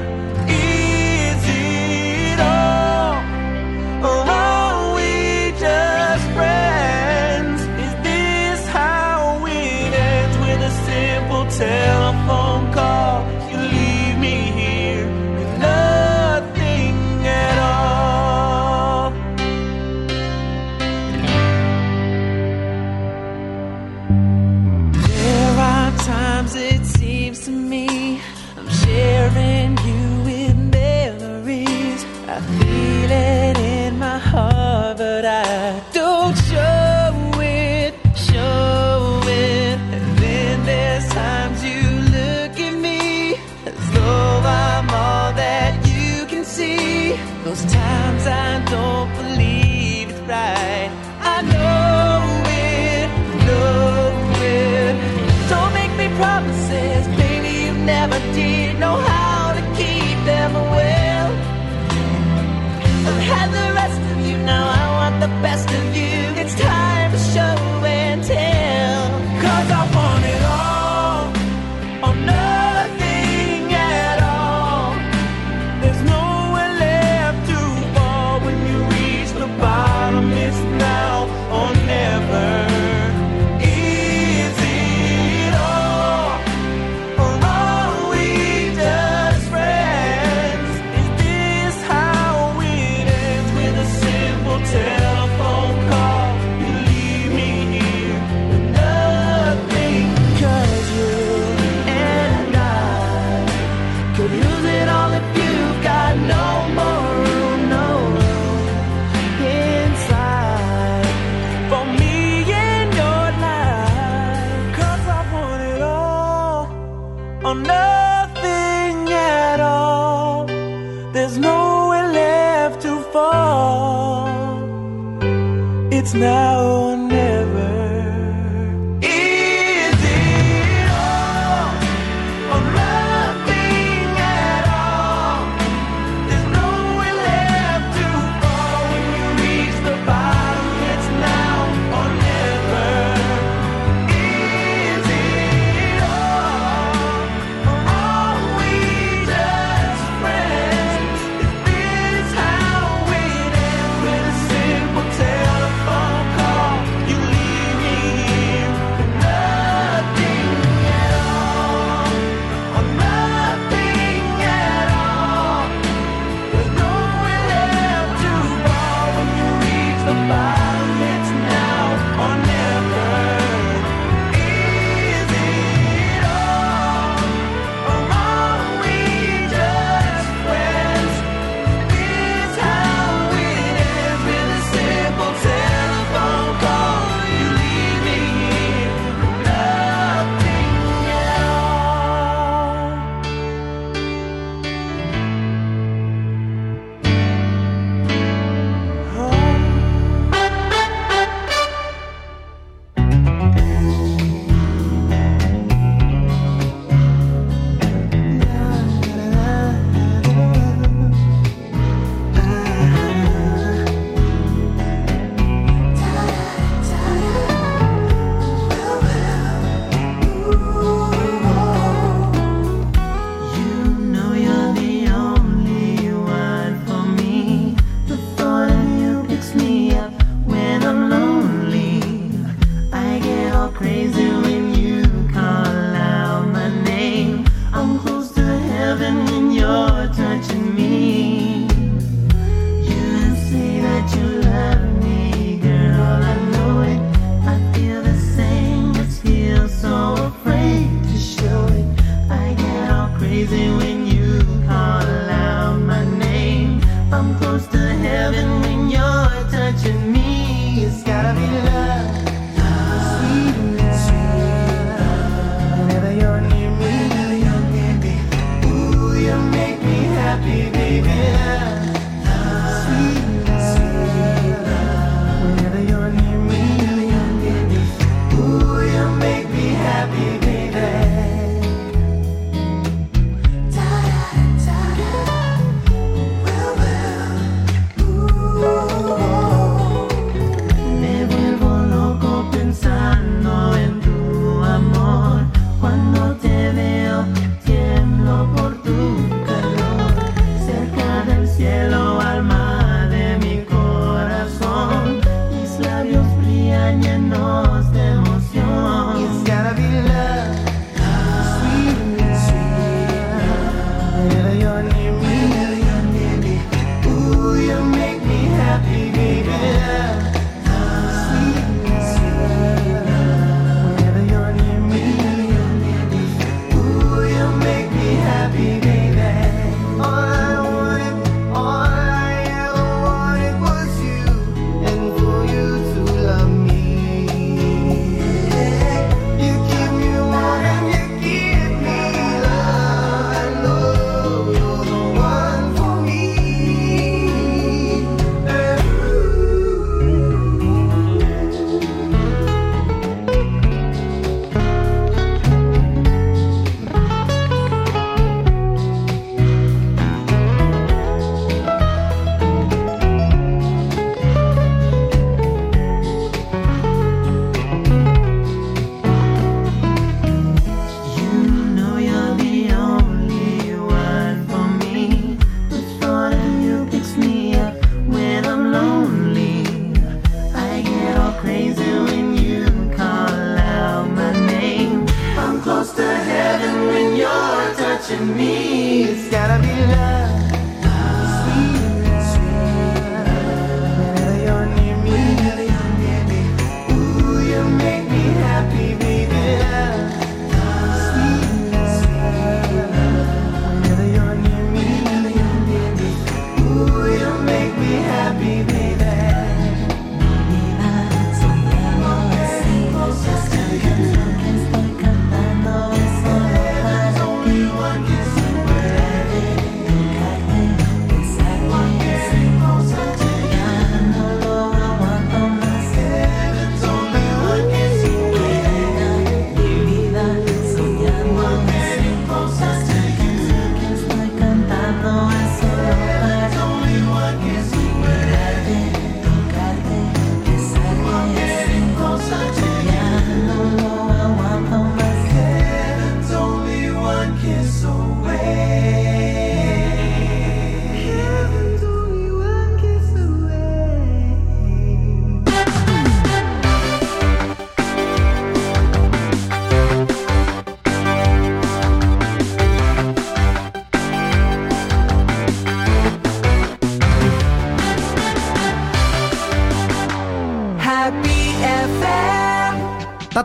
now.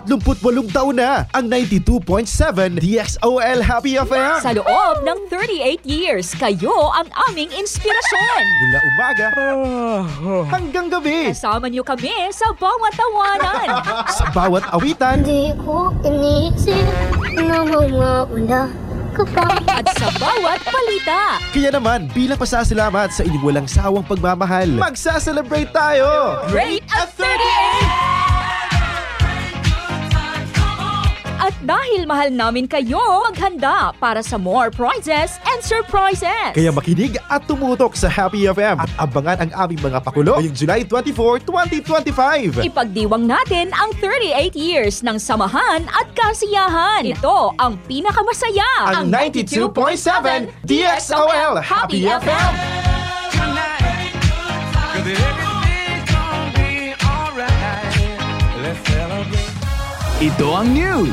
38 taon na ang 92.7 DXOL Happy FM. Sa loob ng 38 years, kayo ang aming inspirasyon. Mula umaga hanggang gabi. Kasama niyo kami sa bawat tawanan. Sa bawat awitan. Di ko iniisip na mga una ka pa. At sa bawat palita. Kaya naman, bilang pasasalamat sa inyong walang sawang pagmamahal, magsa-celebrate tayo! Great mahal namin kayo, maghanda para sa more prizes and surprises. Kaya makinig at tumutok sa Happy FM at abangan ang aming mga pakulo ngayong July 24, 2025. Ipagdiwang natin ang 38 years ng samahan at kasiyahan. Ito ang pinakamasaya. Ang 92.7 DXOL Happy FM. Ito ang news,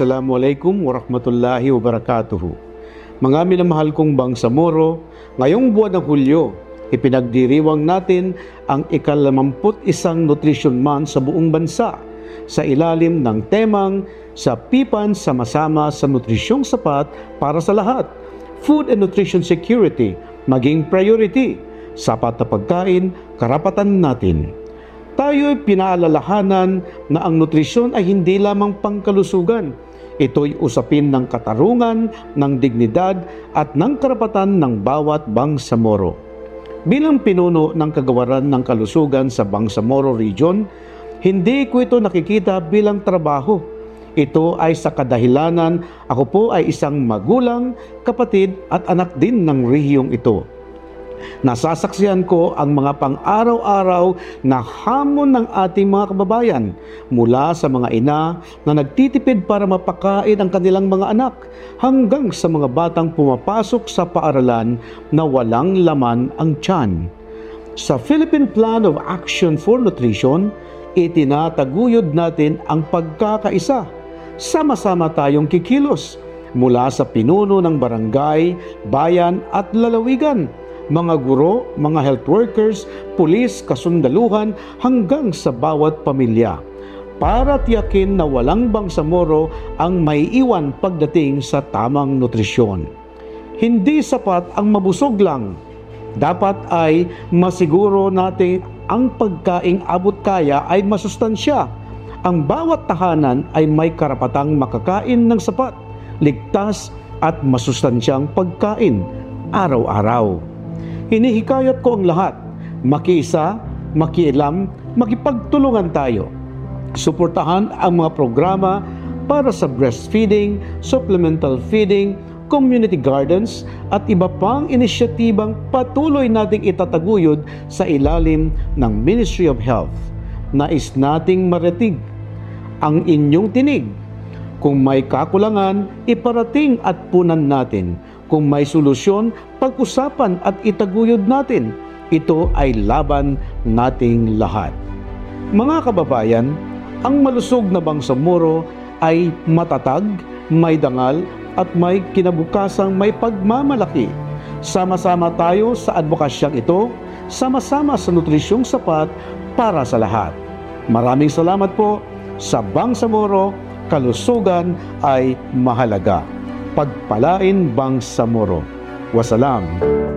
Assalamualaikum warahmatullahi wabarakatuhu. Mga minamahal kong bangsamoro, ngayong buwan ng Hulyo, ipinagdiriwang natin ang ikalamamput isang Nutrition Month sa buong bansa sa ilalim ng temang sa pipan sama-sama sa nutrisyong sapat para sa lahat. Food and Nutrition Security, maging priority. Sapat na pagkain, karapatan natin. Tayo'y pinaalalahanan na ang nutrisyon ay hindi lamang pangkalusugan. Ito'y usapin ng katarungan, ng dignidad at ng karapatan ng bawat bangsamoro. Bilang pinuno ng kagawaran ng kalusugan sa Bangsamoro Region, hindi ko ito nakikita bilang trabaho. Ito ay sa kadahilanan ako po ay isang magulang, kapatid at anak din ng rehiyong ito. Nasasaksihan ko ang mga pang-araw-araw na hamon ng ating mga kababayan mula sa mga ina na nagtitipid para mapakain ang kanilang mga anak hanggang sa mga batang pumapasok sa paaralan na walang laman ang tiyan. Sa Philippine Plan of Action for Nutrition, itinataguyod natin ang pagkakaisa. Sama-sama tayong kikilos mula sa pinuno ng barangay, bayan at lalawigan, mga guro, mga health workers, pulis, kasundaluhan hanggang sa bawat pamilya para tiyakin na walang bangsamoro ang may iwan pagdating sa tamang nutrisyon. Hindi sapat ang mabusog lang. Dapat ay masiguro natin ang pagkaing abot kaya ay masustansya. Ang bawat tahanan ay may karapatang makakain ng sapat, ligtas at masustansyang pagkain araw-araw. Hinihikayat ko ang lahat, makiisa, makialam, makipagtulungan tayo suportahan ang mga programa para sa breastfeeding, supplemental feeding, community gardens at iba pang inisyatibang patuloy nating itataguyod sa ilalim ng Ministry of Health. Nais nating maritig ang inyong tinig. Kung may kakulangan, iparating at punan natin. Kung may solusyon, pag-usapan at itaguyod natin. Ito ay laban nating lahat. Mga kababayan, ang malusog na bangsamoro ay matatag, may dangal at may kinabukasang may pagmamalaki. Sama-sama tayo sa advokasyang ito, sama-sama sa nutrisyong sapat para sa lahat. Maraming salamat po sa Bangsamoro, kalusugan ay mahalaga. Pagpalain Bangsamoro. Wasalam.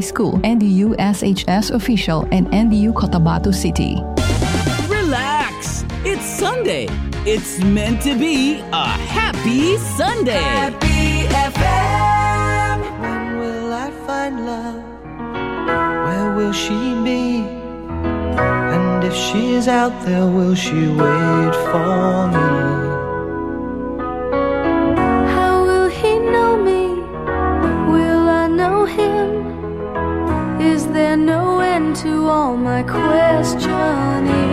School, NDU SHS official, and NDU Cotabato City. Relax! It's Sunday. It's meant to be a happy Sunday. Happy FM. When will I find love? Where will she be? And if she's out there, will she wait for me? There no end to all my questioning?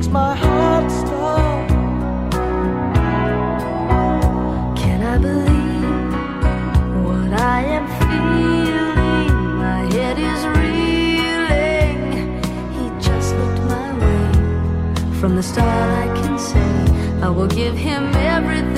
Makes my heart stop. Can I believe what I am feeling? My head is reeling. He just looked my way. From the start, I can say I will give him everything.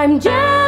I'm just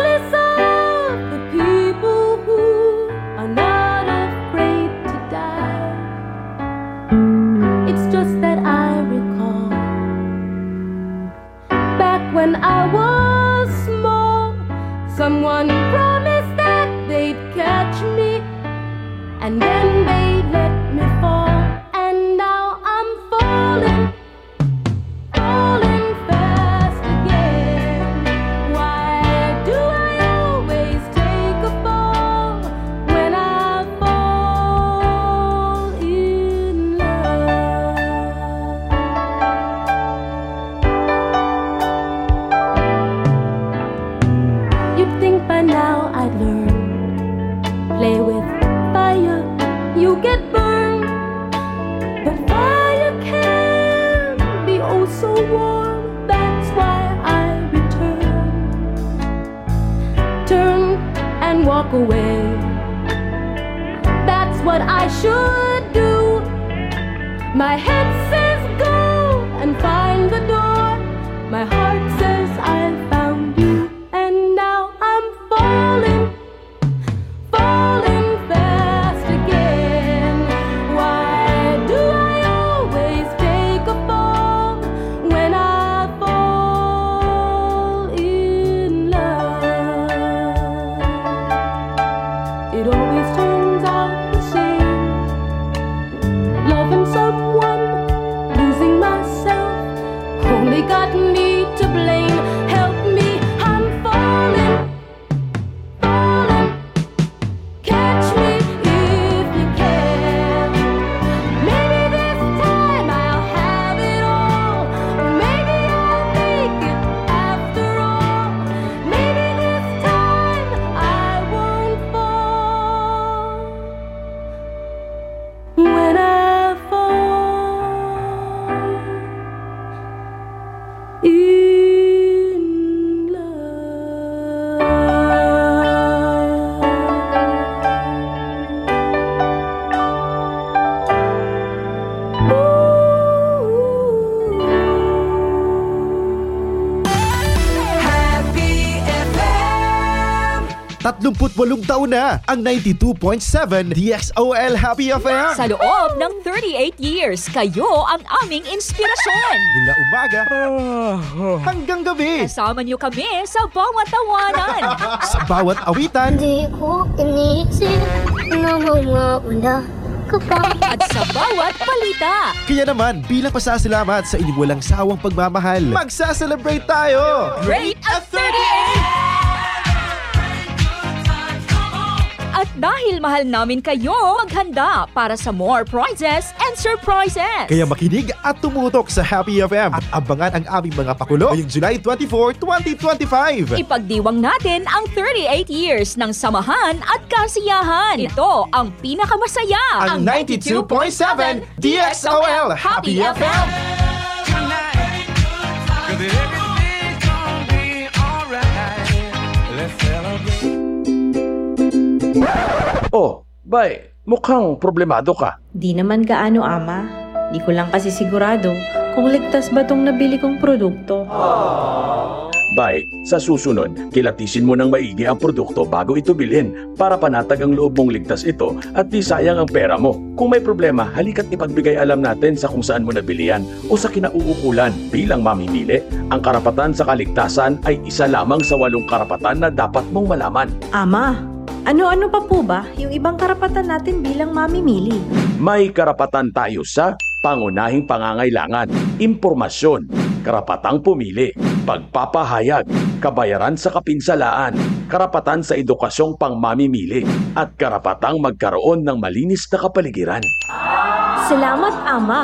38 taon na ang 92.7 DXOL Happy FM. Sa loob ng 38 years, kayo ang aming inspirasyon. Mula umaga hanggang gabi. Kasama niyo kami sa bawat tawanan. Sa bawat awitan. Di ko inisip na pa. At sa bawat palita. Kaya naman, bilang pasasalamat sa inyong walang sawang pagmamahal, magsa-celebrate tayo! Great mahal namin kayo, maghanda para sa more prizes and surprises. Kaya makinig at tumutok sa Happy FM at abangan ang aming mga pakulo ngayong July 24, 2025. Ipagdiwang natin ang 38 years ng samahan at kasiyahan. Ito ang pinakamasaya. Ang 92.7 DXOL Happy FM. Oh, bay, mukhang problemado ka. Di naman gaano ama. Di ko lang kasi sigurado kung ligtas ba tong nabili kong produkto. Bay, sa susunod, kilatisin mo ng maigi ang produkto bago ito bilhin para panatag ang loob mong ligtas ito at di sayang ang pera mo. Kung may problema, halika't ipagbigay alam natin sa kung saan mo nabili yan o sa kinauukulan bilang mamimili. Ang karapatan sa kaligtasan ay isa lamang sa walong karapatan na dapat mong malaman. Ama, ano-ano pa po ba yung ibang karapatan natin bilang mamimili? May karapatan tayo sa pangunahing pangangailangan, impormasyon, karapatang pumili, pagpapahayag, kabayaran sa kapinsalaan, karapatan sa edukasyong pangmamimili, at karapatang magkaroon ng malinis na kapaligiran. Salamat, Ama.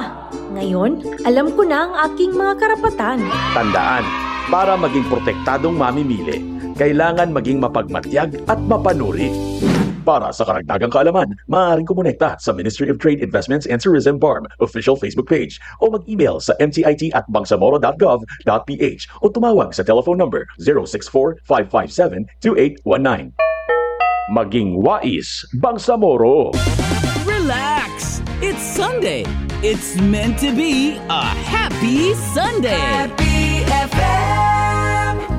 Ngayon, alam ko na ang aking mga karapatan. Tandaan, para maging protektadong mamimili, kailangan maging mapagmatyag at mapanuri. Para sa karagdagang kaalaman, maaaring kumonekta sa Ministry of Trade, Investments and Tourism BARM official Facebook page o mag-email sa mtit at bangsamoro.gov.ph o tumawag sa telephone number 064-557-2819. Maging wais, Bangsamoro! Relax! It's Sunday. It's meant to be a happy Sunday. Happy ZFM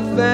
my.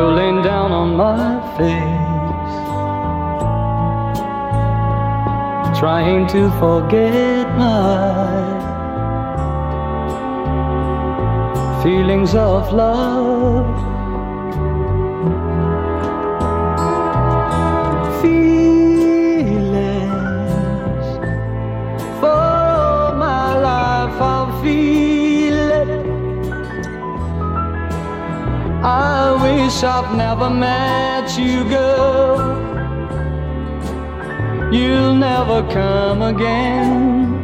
rolling down on my face, trying to forget my feelings of love. Feel wish I've never met you, girl. You'll never come again.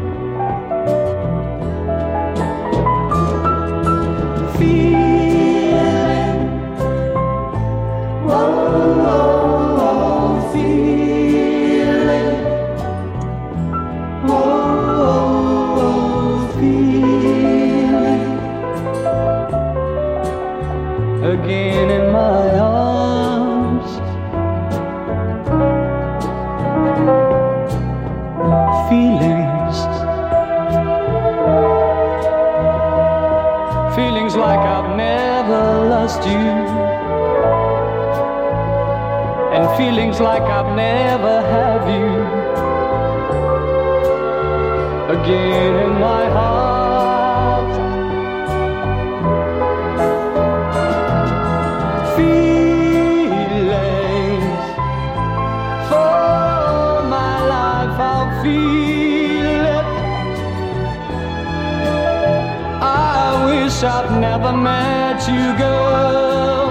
never met you, girl.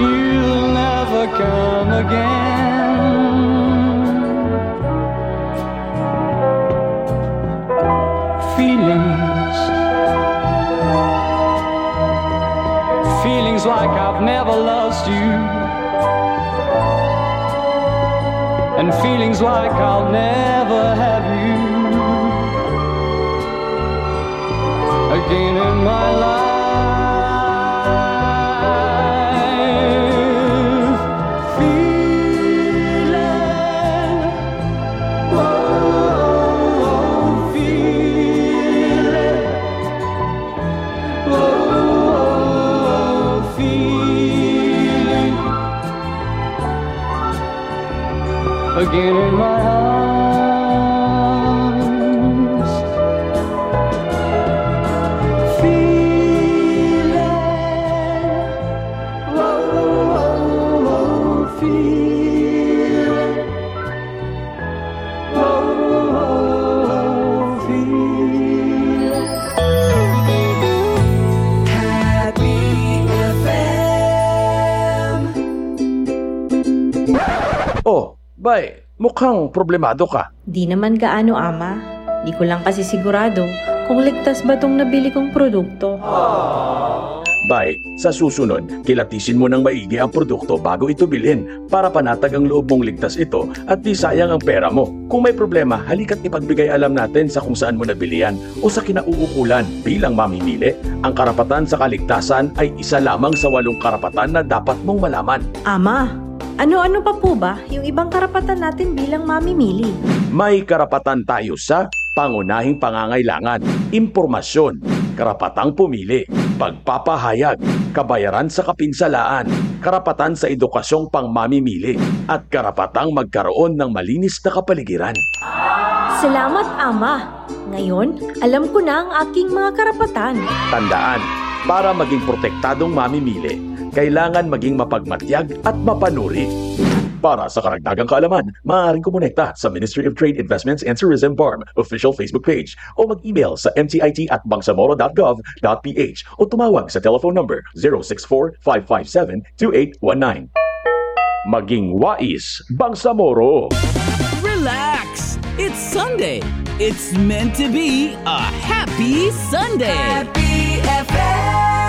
You'll never come again. Feelings, feelings like I've never lost you, and feelings like I'll never have. again in my arms. Feeling, feeling, feeling. Happy FM. Oh. bye. Mukhang problemado ka. Di naman gaano ama. Di ko lang kasi sigurado kung ligtas ba tong nabili kong produkto. Bay, sa susunod, kilatisin mo ng maigi ang produkto bago ito bilhin para panatag ang loob mong ligtas ito at di sayang ang pera mo. Kung may problema, halika't ipagbigay alam natin sa kung saan mo nabili yan o sa kinauukulan bilang mamimili. Ang karapatan sa kaligtasan ay isa lamang sa walong karapatan na dapat mong malaman. Ama, ano-ano pa po ba yung ibang karapatan natin bilang mamimili? May karapatan tayo sa pangunahing pangangailangan, impormasyon, karapatang pumili, pagpapahayag, kabayaran sa kapinsalaan, karapatan sa edukasyong pangmamimili, at karapatang magkaroon ng malinis na kapaligiran. Salamat, Ama. Ngayon, alam ko na ang aking mga karapatan. Tandaan, para maging protektadong mamimili, kailangan maging mapagmatyag at mapanuri. Para sa karagdagang kaalaman, maaaring kumonekta sa Ministry of Trade, Investments and Tourism BARM official Facebook page o mag-email sa mtit at bangsamoro.gov.ph o tumawag sa telephone number 064-557-2819. Maging wais, Bangsamoro! Relax! It's Sunday. It's meant to be a happy Sunday. Happy FM.